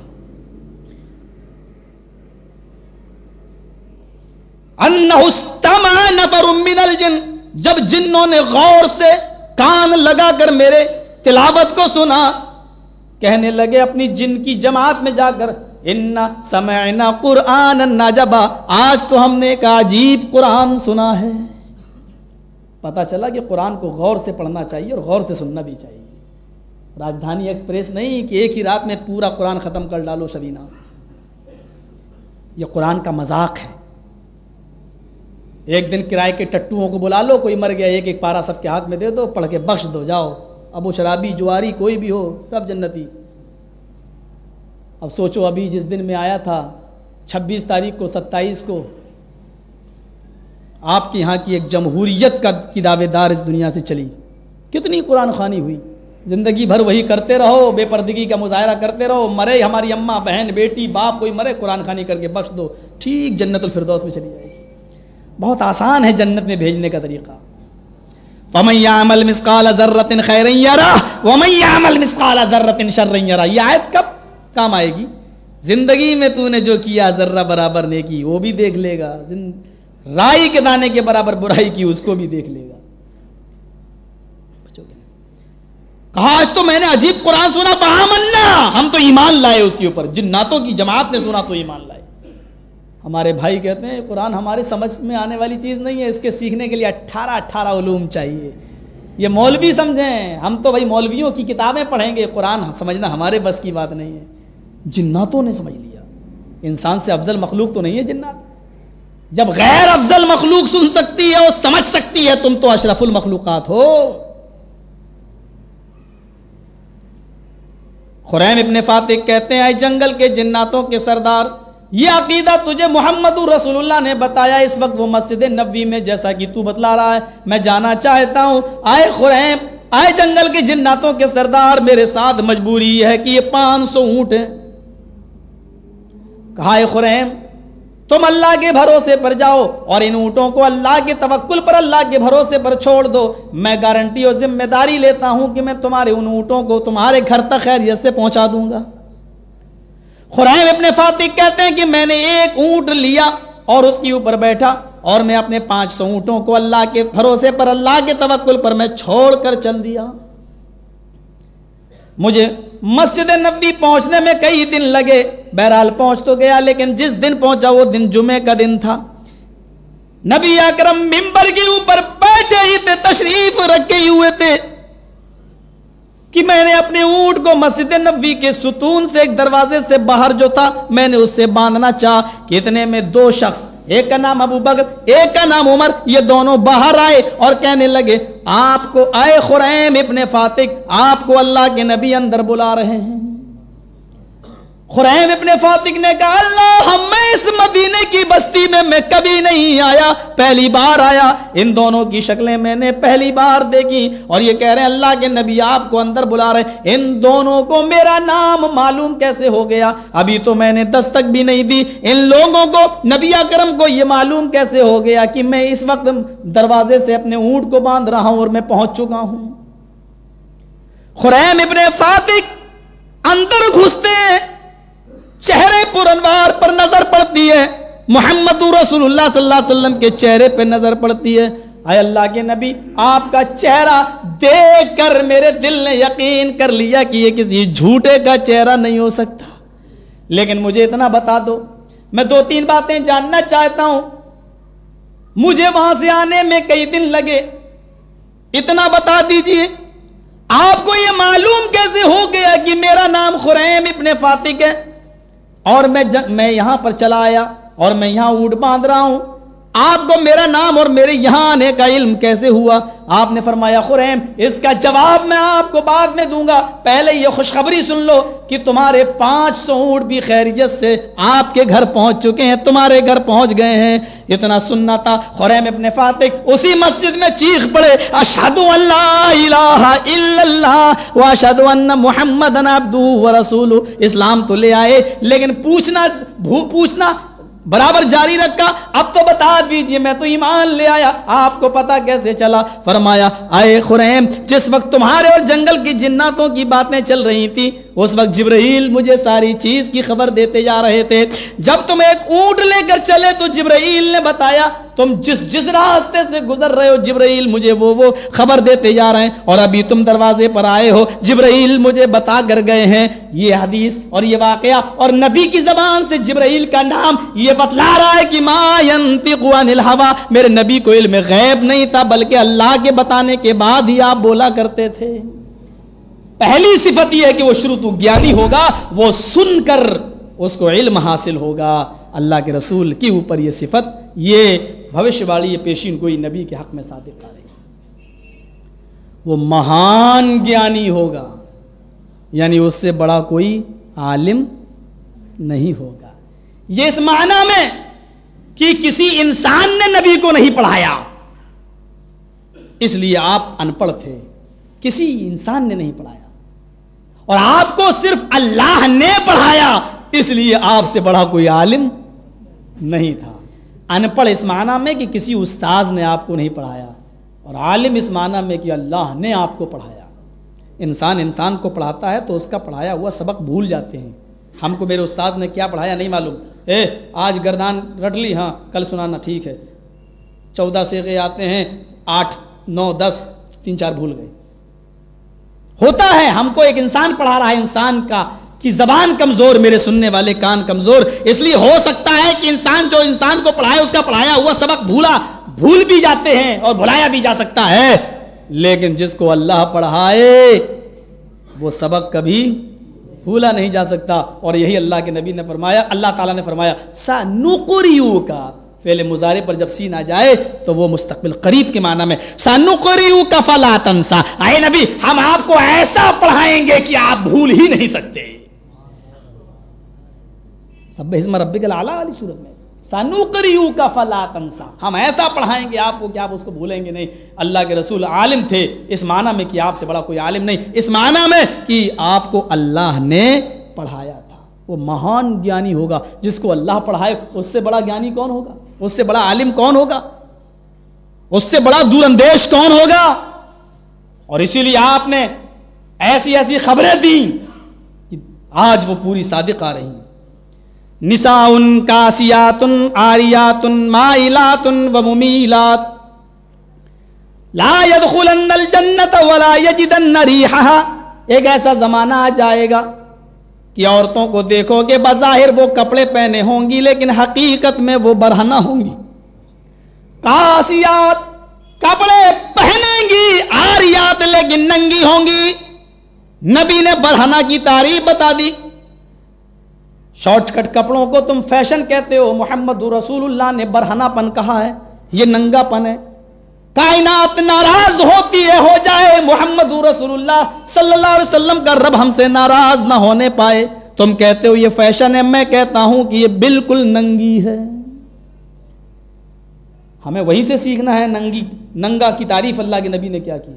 انہ استمع نفر من الجن جب جنوں نے غور سے کان لگا کر میرے تلاوت کو سنا۔ کہنے لگے اپنی جن کی جماعت میں جا کر انا سمعنا قرآن ناجبا آج تو ہم نے ایک عجیب قرآن سنا ہے۔ پتا چلا کہ قرآن کو غور سے پڑھنا چاہیے اور غور سے سننا بھی چاہیے۔ راجدھانی ایکسپریس نہیں کہ ایک ہی رات میں پورا قرآن ختم کر ڈالو شبینہ۔ یہ قرآن کا مذاق ہے۔ ایک دن کرائے کے ٹٹوؤں کو بلا لو، کوئی مر گیا، ایک ایک پارا سب کے ہاتھ میں دے دو، پڑھ کے بخش دو، جاؤ۔ ابو شرابی، جواری، کوئی بھی ہو، سب جنتی۔ اب سوچو، ابھی جس دن میں آیا تھا، چھبیس تاریخ کو، ستائیس کو، آپ کے یہاں کی ایک جمہوریت کا کی دعوے دار اس دنیا سے چلی۔ کتنی قرآن خوانی ہوئی۔ زندگی بھر وہی کرتے رہو، بے پردگی کا مظاہرہ کرتے رہو۔ مرے ہماری اماں، بہن، بیٹی، باپ، کوئی مرے، قرآن خانی کر کے بخش دو۔ ٹھیک جنت الفردوس میں چلی جائے گی۔ بہت آسان ہے جنت میں بھیجنے کا طریقہ۔ عمل مسقال ضرت خیر عمل مسقال ضرت شر یہ آیت کب کام آئے گی؟ زندگی میں تو نے جو کیا ذرہ برابر نے کی وہ بھی دیکھ لے گا۔ رائی کے دانے کے برابر برائی کی، اس کو بھی دیکھ لے گا۔ کہا، آج تو میں نے عجیب قرآن سنا بہامنا ہم تو ایمان لائے اس کے اوپر۔ جناتوں کی جماعت نے سنا، تو ایمان لائے۔ ہمارے بھائی کہتے ہیں قرآن ہمارے سمجھ میں آنے والی چیز نہیں ہے، اس کے سیکھنے کے لیے اٹھارہ اٹھارہ علوم چاہیے۔ یہ مولوی سمجھیں، ہم تو بھائی مولویوں کی کتابیں پڑھیں گے، قرآن سمجھنا ہمارے بس کی بات نہیں ہے۔ جناتوں نے سمجھ لیا۔ انسان سے افضل مخلوق تو نہیں ہے جنات۔ جب غیر افضل مخلوق سن سکتی ہے، اور سمجھ سکتی ہے، تم تو اشرف المخلوقات ہو۔ خریم ابن فاتح کہتے ہیں جنگل کے جناتوں کے سردار یہ عقیدہ تجھے محمد رسول اللہ نے بتایا اس وقت وہ مسجد نبی میں، جیسا کہ تو بتلا رہا ہے، میں جانا چاہتا ہوں۔ آئے خریم، آئے جنگل کے جناتوں کے سردار، میرے ساتھ مجبوری ہے کہ یہ پانچ سو اونٹ ہیں۔ کہا خریم، تم اللہ کے بھروسے پر جاؤ اور ان اونٹوں کو اللہ کے توکل پر اللہ کے بھروسے پر چھوڑ دو۔ میں گارنٹی اور ذمہ داری لیتا ہوں کہ میں تمہارے ان اونٹوں کو تمہارے گھر تک خیریت سے پہنچا دوں گا۔ خرائم اپنے فاتح کہتے ہیں کہ میں نے ایک اونٹ لیا اور اس کے اوپر بیٹھا اور میں اپنے پانچ سو اونٹوں کو اللہ کے بھروسے پر اللہ کے توکل پر میں چھوڑ کر چل دیا۔ مجھے مسجد نبی پہنچنے میں کئی دن لگے، بہرحال پہنچ تو گیا، لیکن جس دن پہنچا وہ دن جمعے کا دن تھا۔ نبی اکرم ممبر کے اوپر بیٹھے ہی تھے، تشریف رکھے ہی ہوئے تھے۔ اپنے اونٹ کو مسجد نبی کے ستون سے ایک دروازے سے باہر جو تھا، میں نے اس سے باندھنا چاہ کتنے میں دو شخص، ایک کا نام ابو بکر، ایک کا نام عمر، یہ دونوں باہر آئے اور کہنے لگے، آپ کو آئے خریم ابن فاتق آپ کو اللہ کے نبی اندر بلا رہے ہیں۔ خریم ابن فاتق نے کہا، اللہ میں اس مدینے کی بستی میں میں کبھی نہیں آیا، پہلی بار آیا۔ ان دونوں کی شکلیں میں نے پہلی بار دیکھی۔ اور یہ کہہ رہے ہیں، اللہ کے نبی آپ کو اندر بلا رہے ان دونوں کو میرا نام معلوم کیسے ہو گیا؟ ابھی تو میں نے دستک بھی نہیں دی۔ ان لوگوں کو، نبی اکرم کو یہ معلوم کیسے ہو گیا کہ میں اس وقت دروازے سے اپنے اونٹ کو باندھ رہا ہوں اور میں پہنچ چکا ہوں۔ خریم ابن فاتق اندر گھستے ہیں۔ چہرے پر انوار پر نظر پڑتی ہے۔ محمد رسول اللہ صلی اللہ علیہ وسلم کے چہرے پہ نظر پڑتی ہے۔ اے اللہ کے نبی، آپ کا چہرہ دیکھ کر میرے دل نے یقین کر لیا کہ یہ کسی جھوٹے کا چہرہ نہیں ہو سکتا۔ لیکن مجھے اتنا بتا دو، میں دو تین باتیں جاننا چاہتا ہوں۔ مجھے وہاں سے آنے میں کئی دن لگے۔ اتنا بتا دیجیے، آپ کو یہ معلوم کیسے ہو گیا کہ میرا نام خریم ابن فاتق ہے؟ اور میں میں یہاں پر چلا آیا اور میں یہاں اونٹ باندھ رہا ہوں۔ آپ کو میرا نام اور میرے یہاں آنے کا علم کیسے ہوا؟ آپ نے فرمایا، خریم، اس کا جواب میں آپ کو بعد میں دوں گا۔ پہلے یہ خوشخبری سن لو کہ تمہارے پانچ سو اونٹ بھی خیریت سے آپ کے گھر پہنچ چکے ہیں، تمہارے گھر پہنچ گئے ہیں۔ اتنا سننا تھا، خریم ابن فاتح اسی مسجد میں چیخ پڑے اشہد اللہ الہ الا اللہ و ان محمد رسول اسلام تو لے آئے، لیکن پوچھنا پوچھنا برابر جاری رکھا۔ اب تو بتا دیجیے، میں تو ایمان لے آیا۔ آپ کو پتا کیسے چلا؟ فرمایا، آئے خریم، جس وقت تمہارے اور جنگل کی جناتوں کی باتیں چل رہی تھی اس وقت جبرائیل مجھے ساری چیز کی خبر دیتے جا رہے تھے۔ جب تم ایک اونٹ لے کر چلے تو جبرائیل نے بتایا، تم جس جس راستے سے گزر رہے ہو، جبرائیل مجھے وہ وہ خبر دیتے جا رہے ہیں۔ اور ابھی تم دروازے پر آئے ہو، جبرائیل مجھے بتا کر گئے ہیں، یہ حدیث اور یہ واقعہ۔ اور نبی کی زبان سے جبرائیل کا نام یہ بتلا رہا ہے کہ ما ينطق عن میرے نبی کو علم غیب نہیں تھا، بلکہ اللہ کے بتانے کے بعد ہی آپ بولا کرتے تھے۔ پہلی صفت یہ ہے کہ وہ شروع تو گیانی ہوگا، وہ سن کر اس کو علم حاصل ہوگا۔ اللہ کے رسول کے اوپر یہ صفت، یہ بھوشیہ والی، یہ پیشین کوئی نبی کے حق میں صادق آ رہی وہ مہان گیانی ہوگا یعنی اس سے بڑا کوئی عالم نہیں ہوگا۔ یہ اس معنی میں کہ کسی انسان نے نبی کو نہیں پڑھایا۔ اس لیے آپ ان پڑھ تھے، کسی انسان نے نہیں پڑھایا۔ اور آپ کو صرف اللہ نے پڑھایا، اس لیے آپ سے بڑا کوئی عالم نہیں تھا۔ ان پڑھ اس معنی میں کہ کسی استاذ نے آپ کو نہیں پڑھایا اور عالم اس معنی میں کہ اللہ نے آپ کو پڑھایا۔ انسان انسان کو پڑھاتا ہے تو اس کا پڑھایا ہوا سبق بھول جاتے ہیں۔ ہم کو میرے استاذ نے کیا پڑھایا نہیں معلوم۔ اے، آج گردان رٹ لی ہاں کل سنانا ٹھیک ہے۔ چودہ سے آتے ہیں، آٹھ، نو، دس، تین، چار بھول گئے۔ ہوتا ہے، ہم کو ایک انسان پڑھا رہا ہے، انسان کا کہ زبان کمزور، میرے سننے والے کان کمزور۔ اس لیے ہو سکتا ہے کہ انسان جو انسان کو پڑھائے اس کا پڑھایا ہوا سبق بھولا، بھول بھی جاتے ہیں اور بھلایا بھی جا سکتا ہے۔ لیکن جس کو اللہ پڑھائے، وہ سبق کبھی بھولا نہیں جا سکتا۔ اور یہی اللہ کے نبی نے فرمایا، اللہ تعالیٰ نے فرمایا سا نوکریو کا فعل مظاہرے پر جب سین آ جائے تو وہ مستقبل قریب کے معنی میں سانو قریو کا فلا تنسا۔ آئے نبی، ہم آپ کو ایسا پڑھائیں گے کہ آپ بھول ہی نہیں سکتے۔ سب حزم ربک العلا والی صورت میں۔ سانو قریو کا فلا تنسا۔ ہم ایسا پڑھائیں گے آپ کو کہ آپ اس کو بھولیں گے نہیں۔ اللہ کے رسول عالم تھے۔ اس معنی میں کہ آپ سے بڑا کوئی عالم نہیں۔ اس معنی میں کہ آپ کو اللہ نے پڑھایا تھا۔ وہ مہان گیانی ہوگا۔ جس کو اللہ پڑھائے، اس سے بڑا گیانی کون ہوگا؟ اس سے بڑا عالم کون ہوگا؟ اس سے بڑا دور اندیش کون ہوگا؟ اور اسی لیے آپ نے ایسی ایسی خبریں دی کہ آج وہ پوری صادق آ رہی ہیں۔ نسا ان کاسیات آریات مائلات و ممیلات۔ لا يدخلن الجنت ولا يجدن ریحها ایک ایسا زمانہ آ جائے گا کہ عورتوں کو دیکھو گے، بظاہر وہ کپڑے پہنے ہوں گی، لیکن حقیقت میں وہ برہنہ ہوں گی۔ کاسیات کپڑے پہنیں گی، آریات لیکن ننگی ہوں گی۔ نبی نے برہنہ کی تعریف بتا دی۔ شارٹ کٹ کپڑوں کو تم فیشن کہتے ہو، محمد رسول اللہ نے برہنہ پن کہا ہے، یہ ننگا پن ہے۔ کائنات ناراض ہوتی ہے، ہو جائے محمد رسول اللہ صلی اللہ علیہ وسلم کا رب ہم سے ناراض نہ ہونے پائے۔ تم کہتے ہو یہ فیشن ہے، میں کہتا ہوں کہ یہ بالکل ننگی ہے۔ ہمیں وہی سے سیکھنا ہے، ننگی، ننگا کی تعریف اللہ کے نبی نے کیا کی؟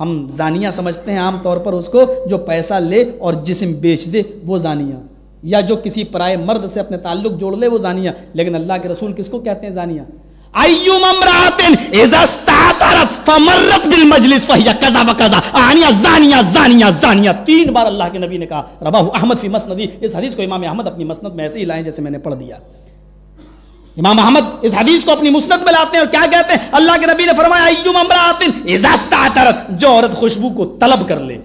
ہم زانیہ سمجھتے ہیں عام طور پر اس کو، جو پیسہ لے اور جسم بیچ دے، وہ زانیہ یا جو کسی پرائے مرد سے اپنے تعلق جوڑ لے، وہ زانیہ لیکن اللہ کے رسول کس کو کہتے ہیں زانیہ اذا استعطرت فمرت بالمجلس فهي كذا وكذا. انیا زانیہ زانیہ زانیہ تین بار اللہ کے نبی نے کہا، رواہ احمد فی مسندی. اس حدیث کو امام احمد اپنی مسند میں ایسے ہی لائیں جیسے میں نے پڑھ دیا۔ امام احمد اس حدیث کو اپنی مسند میں لاتے ہیں اور کیا کہتے ہیں؟ اللہ کے نبی نے فرمایا ایوم اذا استعطرت، جو عورت خوشبو کو طلب کر لے۔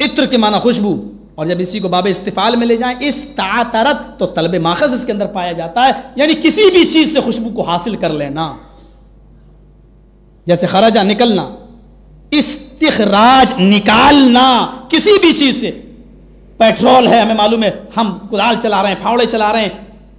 عطر کے معنی خوشبو۔ اور جب اسی کو باب استفال میں لے جائیں اس تعترت تو طلب ماخذ اس کے اندر پایا جاتا ہے۔ یعنی کسی بھی چیز سے خوشبو کو حاصل کر لینا۔ جیسے خراجہ نکلنا، استخراج نکالنا، کسی بھی چیز سے۔ پیٹرول ہے، ہمیں معلوم ہے، ہم کدال چلا رہے ہیں، پھاوڑے چلا رہے ہیں،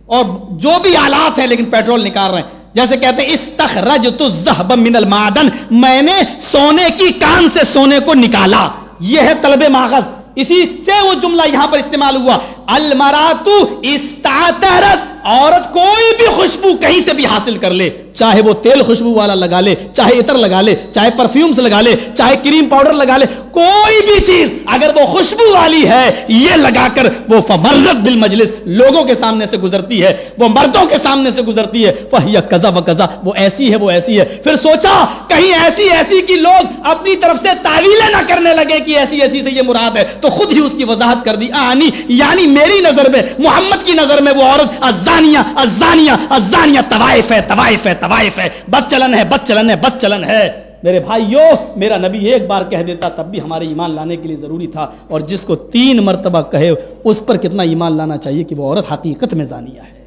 اور جو بھی آلات ہیں، لیکن پیٹرول نکال رہے ہیں۔ جیسے کہتے ہیں استخرج تو من المعدن، میں نے سونے کی کان سے سونے کو نکالا۔ یہ ہے طلب ماخذ۔ اسی سے وہ جملہ یہاں پر استعمال ہوا المراتو استعترت. عورت کوئی بھی خوشبو کہیں سے بھی حاصل کر لے، چاہے وہ تیل خوشبو والا لگا لے، چاہے عطر لگا لے، چاہے پرفیومز لگا لے، چاہے کریم پاؤڈر لگا لے، کوئی بھی چیز اگر وہ خوشبو والی ہے، یہ لگا کر وہ فمرت بالمجلس لوگوں کے سامنے سے گزرتی ہے، وہ مردوں کے سامنے سے گزرتی ہے، فہیا قزا و قزا وہ ایسی ہے، وہ ایسی ہے۔ پھر سوچا، کہیں ایسی ایسی کی لوگ اپنی طرف سے تعویلیں نہ کرنے لگے کہ ایسی ایسی سے یہ مراد ہے، تو خود ہی اس کی وضاحت کر دی۔ آنی یعنی میری نظر میں، محمد کی نظر میں وہ عورت ازانیہ ازانیہ ازانیہ، طوائف ہے طوائف ہے طوائف ہے۔ بد چلن ہے، بد چلن ہے، بد چلن ہے۔ میرے بھائیو، میرا نبی ایک بار کہہ دیتا، تب بھی ہمارے ایمان لانے کے لیے ضروری تھا۔ اور جس کو تین مرتبہ کہے، اس پر کتنا ایمان لانا چاہیے کہ وہ عورت حقیقت میں زانیہ ہے۔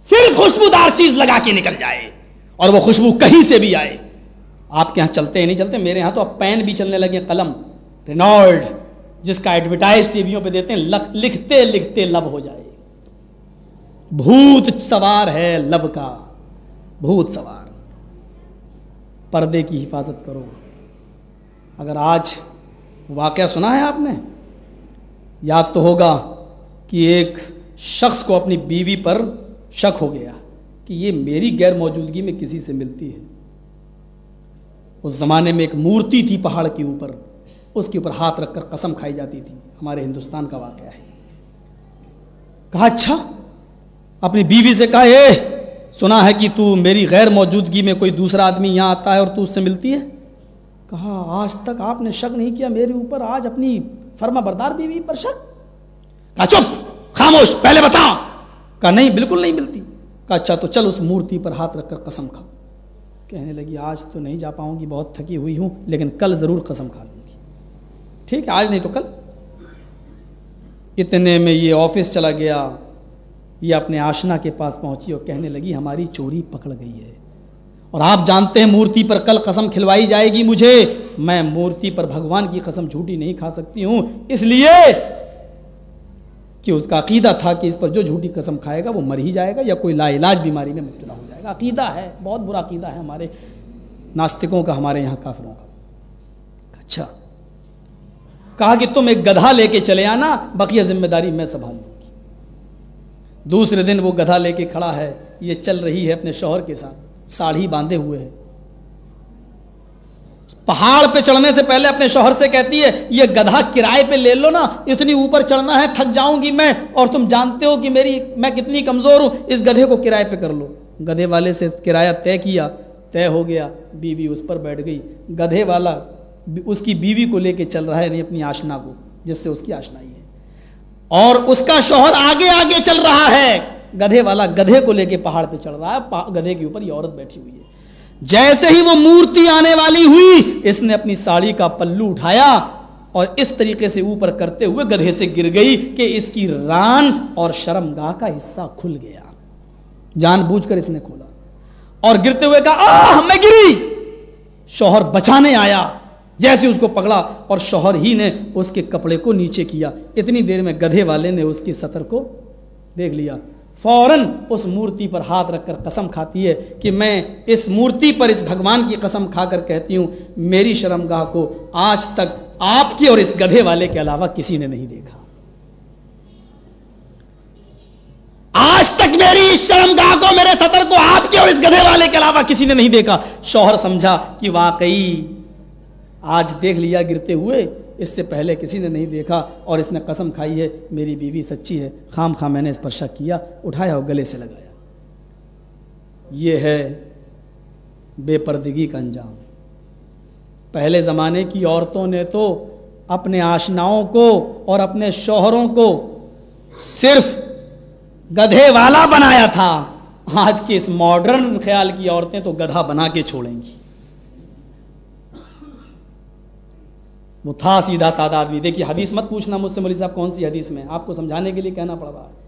صرف خوشبودار چیز لگا کے نکل جائے اور وہ خوشبو کہیں سے بھی آئے۔ آپ کے یہاں چلتے ہیں، نہیں چلتے؟ میرے یہاں تو اب پین بھی چلنے لگے، قلم۔ رینالڈ۔ جس کا ایڈورٹائز ٹی ویوں پہ دیتے ہیں لکھتے لکھتے لب ہو جائے بھوت سوار ہے لب کا۔ بھوت سوار۔ پردے کی حفاظت کرو۔ اگر آج واقعہ سنا ہے آپ نے، یاد تو ہوگا کہ ایک شخص کو اپنی بیوی پر شک ہو گیا کہ یہ میری غیر موجودگی میں کسی سے ملتی ہے۔ اس زمانے میں ایک مورتی تھی پہاڑ کے اوپر۔ اس کے اوپر ہاتھ رکھ کر قسم کھائی جاتی تھی۔ ہمارے ہندوستان کا واقعہ ہے۔ کہا اچھا اپنی بیوی سے کہا، اے، سنا ہے کہ تو میری غیر موجودگی میں کوئی دوسرا آدمی یہاں آتا ہے اور تو اس سے ملتی ہے۔ کہا، آج تک آپ نے شک نہیں کیا میرے اوپر، آج اپنی فرما بردار بیوی پر شک۔ کہا، چپ، خاموش، پہلے بتا کہا، نہیں، بالکل نہیں ملتی۔ کہا اچھا تو چل اس مورتی پر ہاتھ رکھ کر قسم کھا۔ کہنے لگی، آج تو نہیں جا پاؤں گی، بہت تھکی ہوئی ہوں، لیکن کل ضرور قسم کھا لوں۔ ٹھیک ہے، آج نہیں تو کل۔ اتنے میں یہ آفس چلا گیا، یہ اپنے آشنا کے پاس پہنچی اور کہنے لگی، ہماری چوری پکڑ گئی ہے۔ اور آپ جانتے ہیں مورتی پر کل قسم کھلوائی جائے گی مجھے۔ میں مورتی پر بھگوان کی قسم جھوٹی نہیں کھا سکتی ہوں۔ اس لیے کہ اس کا عقیدہ تھا کہ اس پر جو جھوٹی قسم کھائے گا وہ مر ہی جائے گا یا کوئی لا علاج بیماری میں مبتلا ہو جائے گا۔ عقیدہ ہے، بہت برا عقیدہ ہے ہمارے ناستکوں کا، ہمارے یہاں کافروں کا۔ اچھا۔ کہا کہ تم ایک گدھا لے کے چلے آنا، بقیہ ذمہ داری میں سنبھالوں دوسرے دن وہ گدھا لے کے کھڑا ہے، یہ چل رہی ہے اپنے شوہر کے ساتھ، ساڑھی باندھے ہوئے ہے۔ پہاڑ پہ چڑھنے سے پہلے اپنے شوہر سے کہتی ہے، یہ گدھا کرائے پہ لے لو نا، اتنی اوپر چڑھنا ہے، تھک جاؤں گی میں، اور تم جانتے ہو کہ میری، میں کتنی کمزور ہوں، اس گدھے کو کرائے پہ کر لو۔ گدھے والے سے کرایہ طے کیا، طے ہو گیا، بیوی اس پر بیٹھ گئی۔ گدھے والا اس کی بیوی کو لے کے چل رہا ہے نہیں اپنی آشنا کو، جس سے اس کی آشنائی ہے۔ اور اس کا شوہر آگے آگے چل رہا ہے۔ گدھے والا گدھے کو لے کے پہاڑ پہ چڑھ رہا ہے گدھے کے اوپر یہ عورت بیٹھی ہوئی ہے۔ جیسے ہی وہ مورتی آنے والی ہوئی، اس نے اپنی ساڑی کا پلو اٹھایا اور اس طریقے سے اوپر کرتے ہوئے گدھے سے گر گئی کہ اس کی ران اور شرم گاہ کا حصہ کھل گیا۔ جان بوجھ کر اس نے کھولا اور گرتے ہوئے کہا، آہ، میں گری۔ شوہر بچانے آیا۔ جیسے اس کو پکڑا اور شوہر ہی نے اس کے کپڑے کو نیچے کیا۔ اتنی دیر میں گدھے والے نے اس کی سطر کو دیکھ لیا۔ فوراً اس مورتی پر ہاتھ رکھ کر قسم کھاتی ہے کہ میں اس مورتی پر اس بھگوان کی قسم کھا کر کہتی ہوں، میری شرم گاہ کو آج تک آپ کی اور اس گدھے والے کے علاوہ کسی نے نہیں دیکھا۔ آج تک میری شرم گاہ کو، میرے سطر کو آپ کے اور اس گدھے والے کے علاوہ کسی نے نہیں دیکھا۔ شوہر سمجھا کہ واقعی آج دیکھ لیا گرتے ہوئے، اس سے پہلے کسی نے نہیں دیکھا اور اس نے قسم کھائی ہے، میری بیوی سچی ہے، خام خام میں نے اس پر شک کیا، اٹھایا اور گلے سے لگایا۔ یہ ہے بے پردگی کا انجام۔ پہلے زمانے کی عورتوں نے تو اپنے آشناؤں کو اور اپنے شوہروں کو صرف گدھے والا بنایا تھا۔ آج کے اس ماڈرن خیال کی عورتیں تو گدھا بنا کے چھوڑیں گی۔ وہ تھا سیدھا سادہ آدمی دیکھیے، حدیث مت پوچھنا مجھ سے مولوی صاحب کون سی حدیث میں۔ آپ کو سمجھانے کے لیے کہنا پڑ رہا ہے۔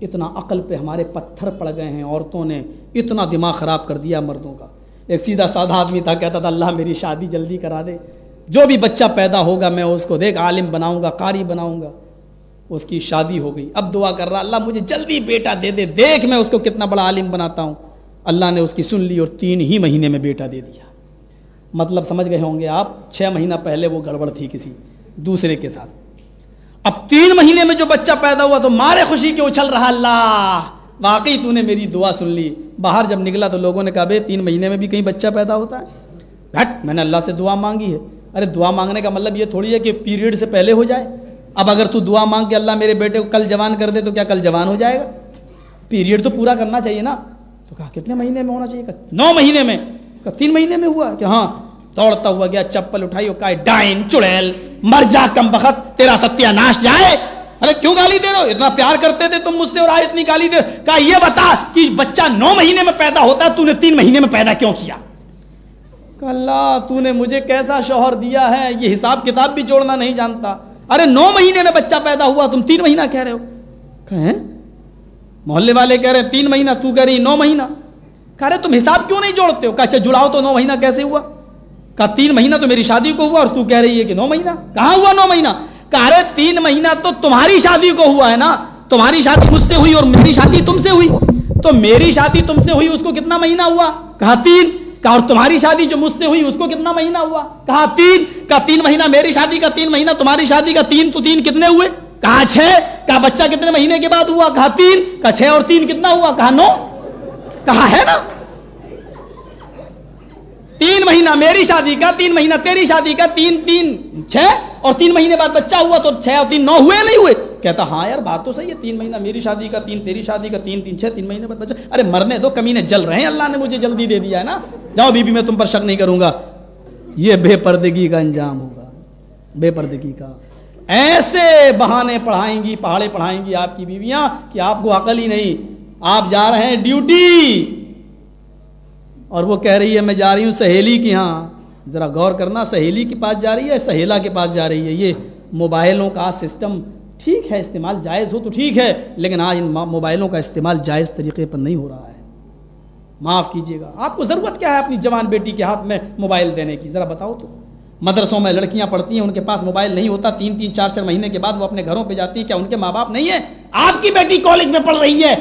اتنا عقل پہ ہمارے پتھر پڑ گئے ہیں عورتوں نے، اتنا دماغ خراب کر دیا مردوں کا۔ ایک سیدھا سادہ آدمی تھا، کہتا تھا، اللہ میری شادی جلدی کرا دے۔ جو بھی بچہ پیدا ہوگا، میں اس کو دیکھ، عالم بناؤں گا، قاری بناؤں گا۔ اس کی شادی ہو گئی۔ اب دعا کر رہا، اللہ مجھے جلدی بیٹا دے دے، دیکھ میں اس کو کتنا بڑا عالم بناتا ہوں۔ اللہ نے اس کی سن لی اور تین ہی مہینے میں بیٹا دے دیا۔ مطلب سمجھ گئے ہوں گے آپ، چھ مہینہ پہلے وہ گڑبڑ تھی کسی دوسرے کے ساتھ۔ اب تین مہینے میں جو بچہ پیدا ہوا تو مارے خوشی کے اچھل رہا؟ اللہ! واقعی تو نے میری دعا سن لی۔ باہر جب نکلا تو لوگوں نے کہا، بے، تین مہینے میں بھی کہیں بچہ پیدا ہوتا ہے؟ ہٹ میں نے اللہ سے دعا مانگی ہے۔ ارے، دعا مانگنے کا مطلب یہ تھوڑی ہے کہ پیریڈ سے پہلے ہو جائے۔ اب اگر تو دعا مانگ کے اللہ میرے بیٹے کو کل جوان کر دے تو کیا کل جوان ہو جائے گا؟ پیریڈ تو پورا کرنا چاہیے نا۔ تو کہا، کتنے مہینے میں ہونا چاہیے؟ نو مہینے میں۔ کہا تین مہینے میں ہوا کہ ہاں دوڑتا ہوا گیا، چپل اٹھائی کہا، ڈائن چڑیل، مر جا کم بخت، تیرا ستیہ ناش جائے. ارے، کیوں گالی دے رہے ہو؟ اتنا پیار کرتے تھے تم مجھ سے اور آج اتنی گالی دے۔ کہا، یہ بتا کہ بچہ نو مہینے میں پیدا ہوتا ہے تو نے تین مہینے میں پیدا کیوں کیا؟ کہ اللہ، تو نے مجھے کیسا شوہر دیا ہے؟ یہ حساب کتاب بھی جوڑنا نہیں جانتا۔ ارے، نو مہینے میں بچہ پیدا ہوا، تم تین مہینہ کہہ رہے ہو؟ کہیں محلے والے کہہ رہے ہیں، تین مہینہ تو کہہ رہی، نو مہینہ؟ کہہ رہے، تم حساب کیوں نہیں جوڑتے ہو؟ کہا اچھا جڑاؤ تو نو مہینہ کیسے ہوا؟ کہا، تین مہینہ تو میری شادی کو ہوا اور تو کہہ رہی ہے کہ نو مہینہ؟ کہاں ہوا نو مہینہ؟ کہہ رہے تین مہینہ تو تمہاری شادی کو ہوا ہے نا؟ تمہاری شادی مجھ سے ہوئی اور میری شادی تم سے ہوئی۔ تو میری شادی تم سے ہوئی، اس کو کتنا مہینہ ہوا؟ کہا، تین. کہا، اور تمہاری شادی جو مجھ سے ہوئی، اس کو کتنا مہینہ ہوا؟ کہا، تین. کہا، تین مہینہ میری شادی کا تین مہینہ، تمہاری شادی کا تین، تو تین کتنے ہوئے؟ کہا، چھ. کہا، بچہ کتنے مہینے کے بعد ہوا؟ کہا، تین. کہا، چھ اور تین کتنا ہوا؟ کہا، نو. کہا ہے نا؟ تین مہینہ میری شادی کا، تین مہینہ تیری شادی کا، تین تین، چھ، اور تین مہینے بعد بچہ ہوا تو چھ اور تین، نو ہوئے نہیں ہوئے؟ کہتا ہاں یار، بات تو صحیح ہے، تین مہینہ میری شادی کا، تین تیری شادی کا، تین تین، چھ، تین مہینے بعد بچہ۔ ارے مرنے دو کمی نے جل رہے ہیں، اللہ نے مجھے جلدی دے دیا ہے نا۔ جاؤ بی بی، میں تم پر شک نہیں کروں گا۔ یہ بے پردگی کا انجام ہوگا۔ بے پردگی کا۔ ایسے بہانے پڑھائیں گی، پہاڑے پڑھائیں گی آپ کی بیویاں کہ آپ کو عقل ہی نہیں۔ آپ جا رہے ہیں ڈیوٹی۔ اور وہ کہہ رہی ہے، میں جا رہی ہوں سہیلی کی ہاں ذرا غور کرنا، سہیلی کے پاس جا رہی ہے سہیلا کے پاس جا رہی ہے؟ یہ موبائلوں کا سسٹم ٹھیک ہے، استعمال جائز ہو تو ٹھیک ہے، لیکن آج ان موبائلوں کا استعمال جائز طریقے پر نہیں ہو رہا ہے۔ معاف کیجیے گا۔ آپ کو ضرورت کیا ہے اپنی جوان بیٹی کے ہاتھ میں موبائل دینے کی؟ ذرا بتاؤ تو۔ مدرسوں میں لڑکیاں پڑھتی ہیں، ان کے پاس موبائل نہیں ہوتا، تین تین چار چار مہینے کے بعد وہ اپنے گھروں پہ جاتی ہیں، کیا ان کے ماں باپ نہیں ہے آپ کی بیٹی کالج میں پڑھ رہی ہے،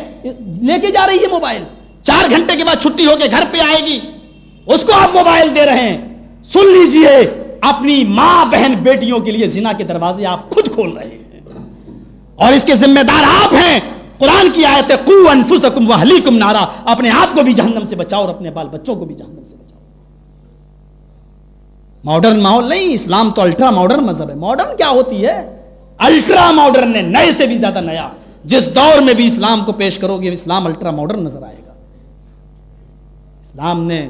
لے کے جا رہی ہے موبائل، چار گھنٹے کے بعد چھٹی ہو کے گھر پہ آئے گی، اس کو آپ موبائل دے رہے ہیں۔ سن لیجیے، اپنی ماں بہن بیٹیوں کے لیے زنا کے دروازے آپ خود کھول رہے ہیں۔ اور اس کے ذمہ دار آپ ہیں۔ قرآن کی آیت قو انفسکم وحلیکم نارا۔ اپنے آپ کو بھی جہنم سے بچاؤ اور اپنے بال بچوں کو بھی جہنم سے بچاؤ۔ ماڈرن ماحول نہیں، اسلام تو الٹرا ماڈرن مذہب ہے۔ ماڈرن کیا ہوتی ہے؟ الٹرا ماڈرن نے نئے سے بھی زیادہ نیا۔ جس دور میں بھی اسلام کو پیش کرو گے، اسلام الٹرا ماڈرن نظر آئے گا۔ اسلام نے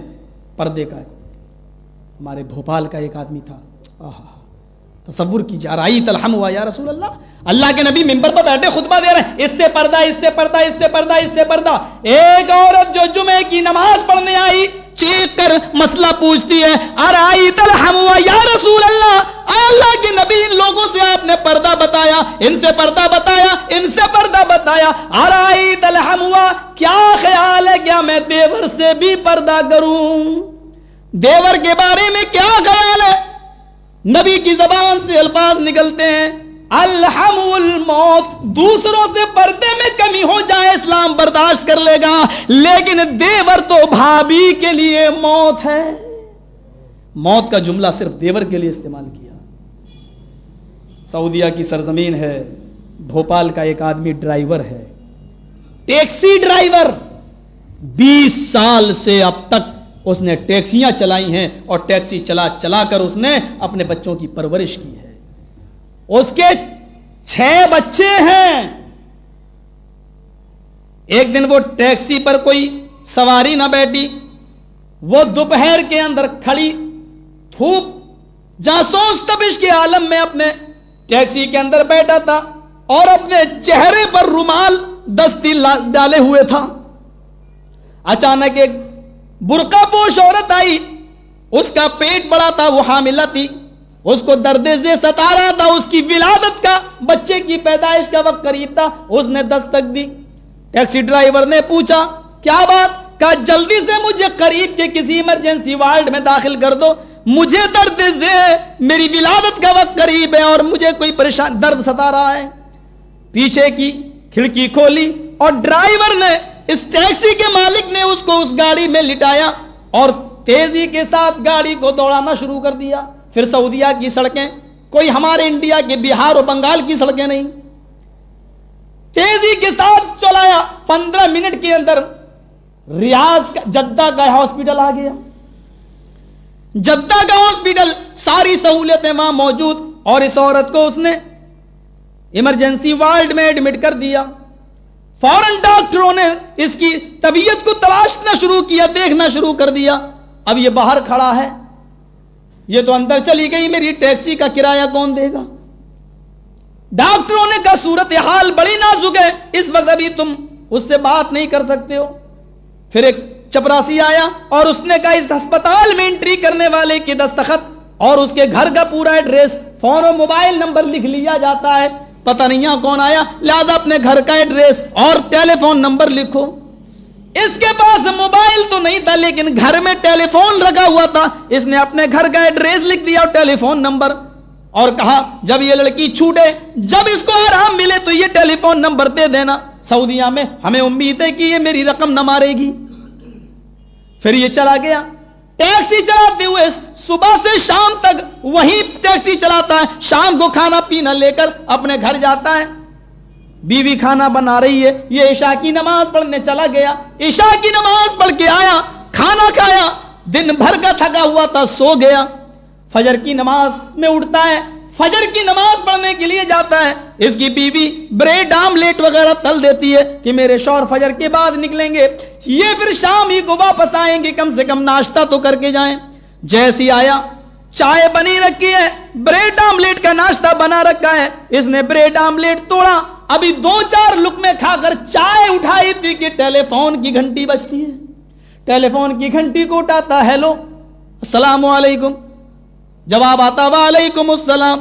پردے کا ہمارے بھوپال کا ایک آدمی تھا۔ آہا۔ تصور کی جا رہی تلحم ہوا، یا رسول اللہ اللہ کے نبی ممبر پر بیٹھے خطبہ دے رہے ہیں۔ اس سے پردہ، اس سے پردہ، اس سے پردہ، اس سے پردہ۔ ایک عورت جو جمعے کی نماز پڑھنے آئی، چیخ کر مسئلہ پوچھتی ہے ارائی تلحم ہوا، یا رسول اللہ اللہ کے نبی، ان لوگوں سے آپ نے پردہ بتایا، ان سے پردہ بتایا، ان سے پردہ بتایا۔ ارائی تلحم ہوا، کیا خیال ہے کیا میں دیور سے بھی پردہ کروں؟ دیور کے بارے میں کیا خیال ہے؟ نبی کی زبان سے الفاظ نکلتے ہیں۔ الحم الموت دوسروں سے پردے میں کمی ہو جائے اسلام برداشت کر لے گا، لیکن دیور تو بھابھی کے لیے موت ہے۔ موت کا جملہ صرف دیور کے لیے استعمال کیا۔ سعودیہ کی سرزمین ہے، بھوپال کا ایک آدمی ڈرائیور ہے۔ ٹیکسی ڈرائیور بیس سال سے اب تک اس نے ٹیکسیاں چلائی ہیں اور ٹیکسی چلا چلا کر اس نے اپنے بچوں کی پرورش کی ہے۔ اس کے چھ بچے ہیں۔ ایک دن وہ ٹیکسی پر کوئی سواری نہ بیٹھی۔ وہ دوپہر کے اندر کھڑی تھوپ جاسوس تبش کے عالم میں اپنے ٹیکسی کے اندر بیٹھا تھا اور اپنے چہرے پر رومال دستی ڈالے ہوئے تھا۔ اچانک ایک برقع پوش عورت آئی، اس کا پیٹ بڑا تھا، وہ حاملہ تھی۔ اس کو درد سے ستا رہا تھا، اس کی ولادت کا، بچے کی پیدائش کا وقت قریب تھا۔ اس نے دستک دی۔ ٹیکسی ڈرائیور نے پوچھا، کیا بات؟ کہا، جلدی سے مجھے قریب کے کسی ایمرجنسی وارڈ میں داخل کر دو۔ مجھے درد سے میری ولادت کا وقت قریب ہے اور مجھے کوئی پریشان، درد ستا رہا ہے۔ پیچھے کی کھڑکی کھولی اور ڈرائیور نے اس ٹیکسی کے مالک نے اس کو اس گاڑی میں لٹایا اور تیزی کے ساتھ گاڑی کو دوڑانا شروع کر دیا۔ پھر سعودیہ کی سڑکیں، کوئی ہمارے انڈیا کے بہار اور بنگال کی سڑکیں نہیں۔ تیزی کے ساتھ چلایا۔ پندرہ منٹ کے اندر ریاض کا جدہ کا ہاسپٹل آ گیا۔ جدہ کا ہاسپٹل، ساری سہولتیں وہاں موجود اور اس عورت کو اس نے ایمرجنسی وارڈ میں ایڈمٹ کر دیا۔ فوراً ڈاکٹروں نے اس کی طبیعت کو تلاشنا شروع کیا، دیکھنا شروع کر دیا۔ اب یہ باہر کھڑا ہے۔ یہ تو اندر چلی گئی، میری ٹیکسی کا کرایہ کون دے گا؟ ڈاکٹروں نے کہا، صورت حال بڑی نازک ہے، اس وقت ابھی تم اس سے بات نہیں کر سکتے ہو۔ پھر ایک چپراسی آیا اور اس نے کہا، اس ہسپتال میں انٹری کرنے والے کی دستخط اور اس کے گھر کا پورا ایڈریس فون اور موبائل نمبر لکھ لیا جاتا ہے۔ پتہ نہیں یہاں کون آیا۔ لہذا اپنے گھر کا ایڈریس اور ٹیلی فون نمبر لکھو۔ اس کے پاس موبائل تو نہیں تھا، لیکن گھر میں ٹیلی فون رکھا ہوا تھا۔ اس نے اپنے گھر کا ایڈریس لکھ دیا اور ٹیلی فون نمبر۔ اور کہا، جب یہ لڑکی چھوٹے، جب اس کو آرام ملے تو یہ ٹیلی فون نمبر دے دینا۔ سعودیہ میں ہمیں امید ہے کہ یہ میری رقم نہ مارے گی۔ پھر یہ چلا گیا۔ ٹیکسی چلاتے ہوئے صبح سے شام تک وہی ٹیکسی چلاتا ہے، شام کو کھانا پینا لے کر اپنے گھر جاتا ہے۔ بیوی کھانا بنا رہی ہے، یہ عشاء کی نماز پڑھنے چلا گیا۔ عشاء کی نماز پڑھ کے آیا، کھانا کھایا، دن بھر کا تھکا ہوا تھا، سو گیا۔ فجر کی نماز میں اٹھتا ہے، فجر کی نماز پڑھنے کے لیے جاتا ہے۔ اس کی بیوی بریڈ، آملیٹ وغیرہ تل دیتی ہے کہ میرے شور فجر کے بعد نکلیں گے۔ یہ پھر شام ہی کو واپس آئیں گے، کم سے کم ناشتہ تو کر کے جائیں۔ جیسی آیا، چائے بنی رکھی ہے، بریڈ آملیٹ کا ناشتہ بنا رکھا ہے۔ اس نے بریڈ آملیٹ توڑا۔ ابھی دو چار لک میں کھا کر چائے اٹھائی تھی کہ ٹیلی فون کی گھنٹی بجتی ہے۔ ٹیلی فون کی گھنٹی کو اٹھاتا، ہیلو، السلام علیکم۔ جواب آتا، وعلیکم السلام۔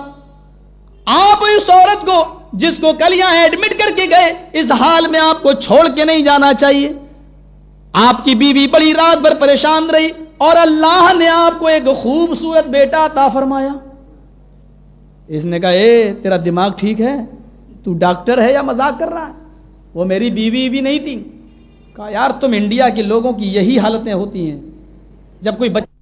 آپ اس عورت کو، جس کو کل یہاں ایڈمٹ کر کے گئے، اس حال میں آپ کو چھوڑ کے نہیں جانا چاہیے۔ آپ کی بیوی بڑی رات بھر پریشان رہی۔ اور اللہ نے آپ کو ایک خوبصورت بیٹا عطا فرمایا۔ اس نے کہا، اے، تیرا دماغ ٹھیک ہے؟ تو ڈاکٹر ہے یا مذاق کر رہا ہے؟ وہ میری بیوی بھی نہیں تھی۔ کہا، یار، تم انڈیا کے لوگوں کی یہی حالتیں ہوتی ہیں۔ جب کوئی بچہ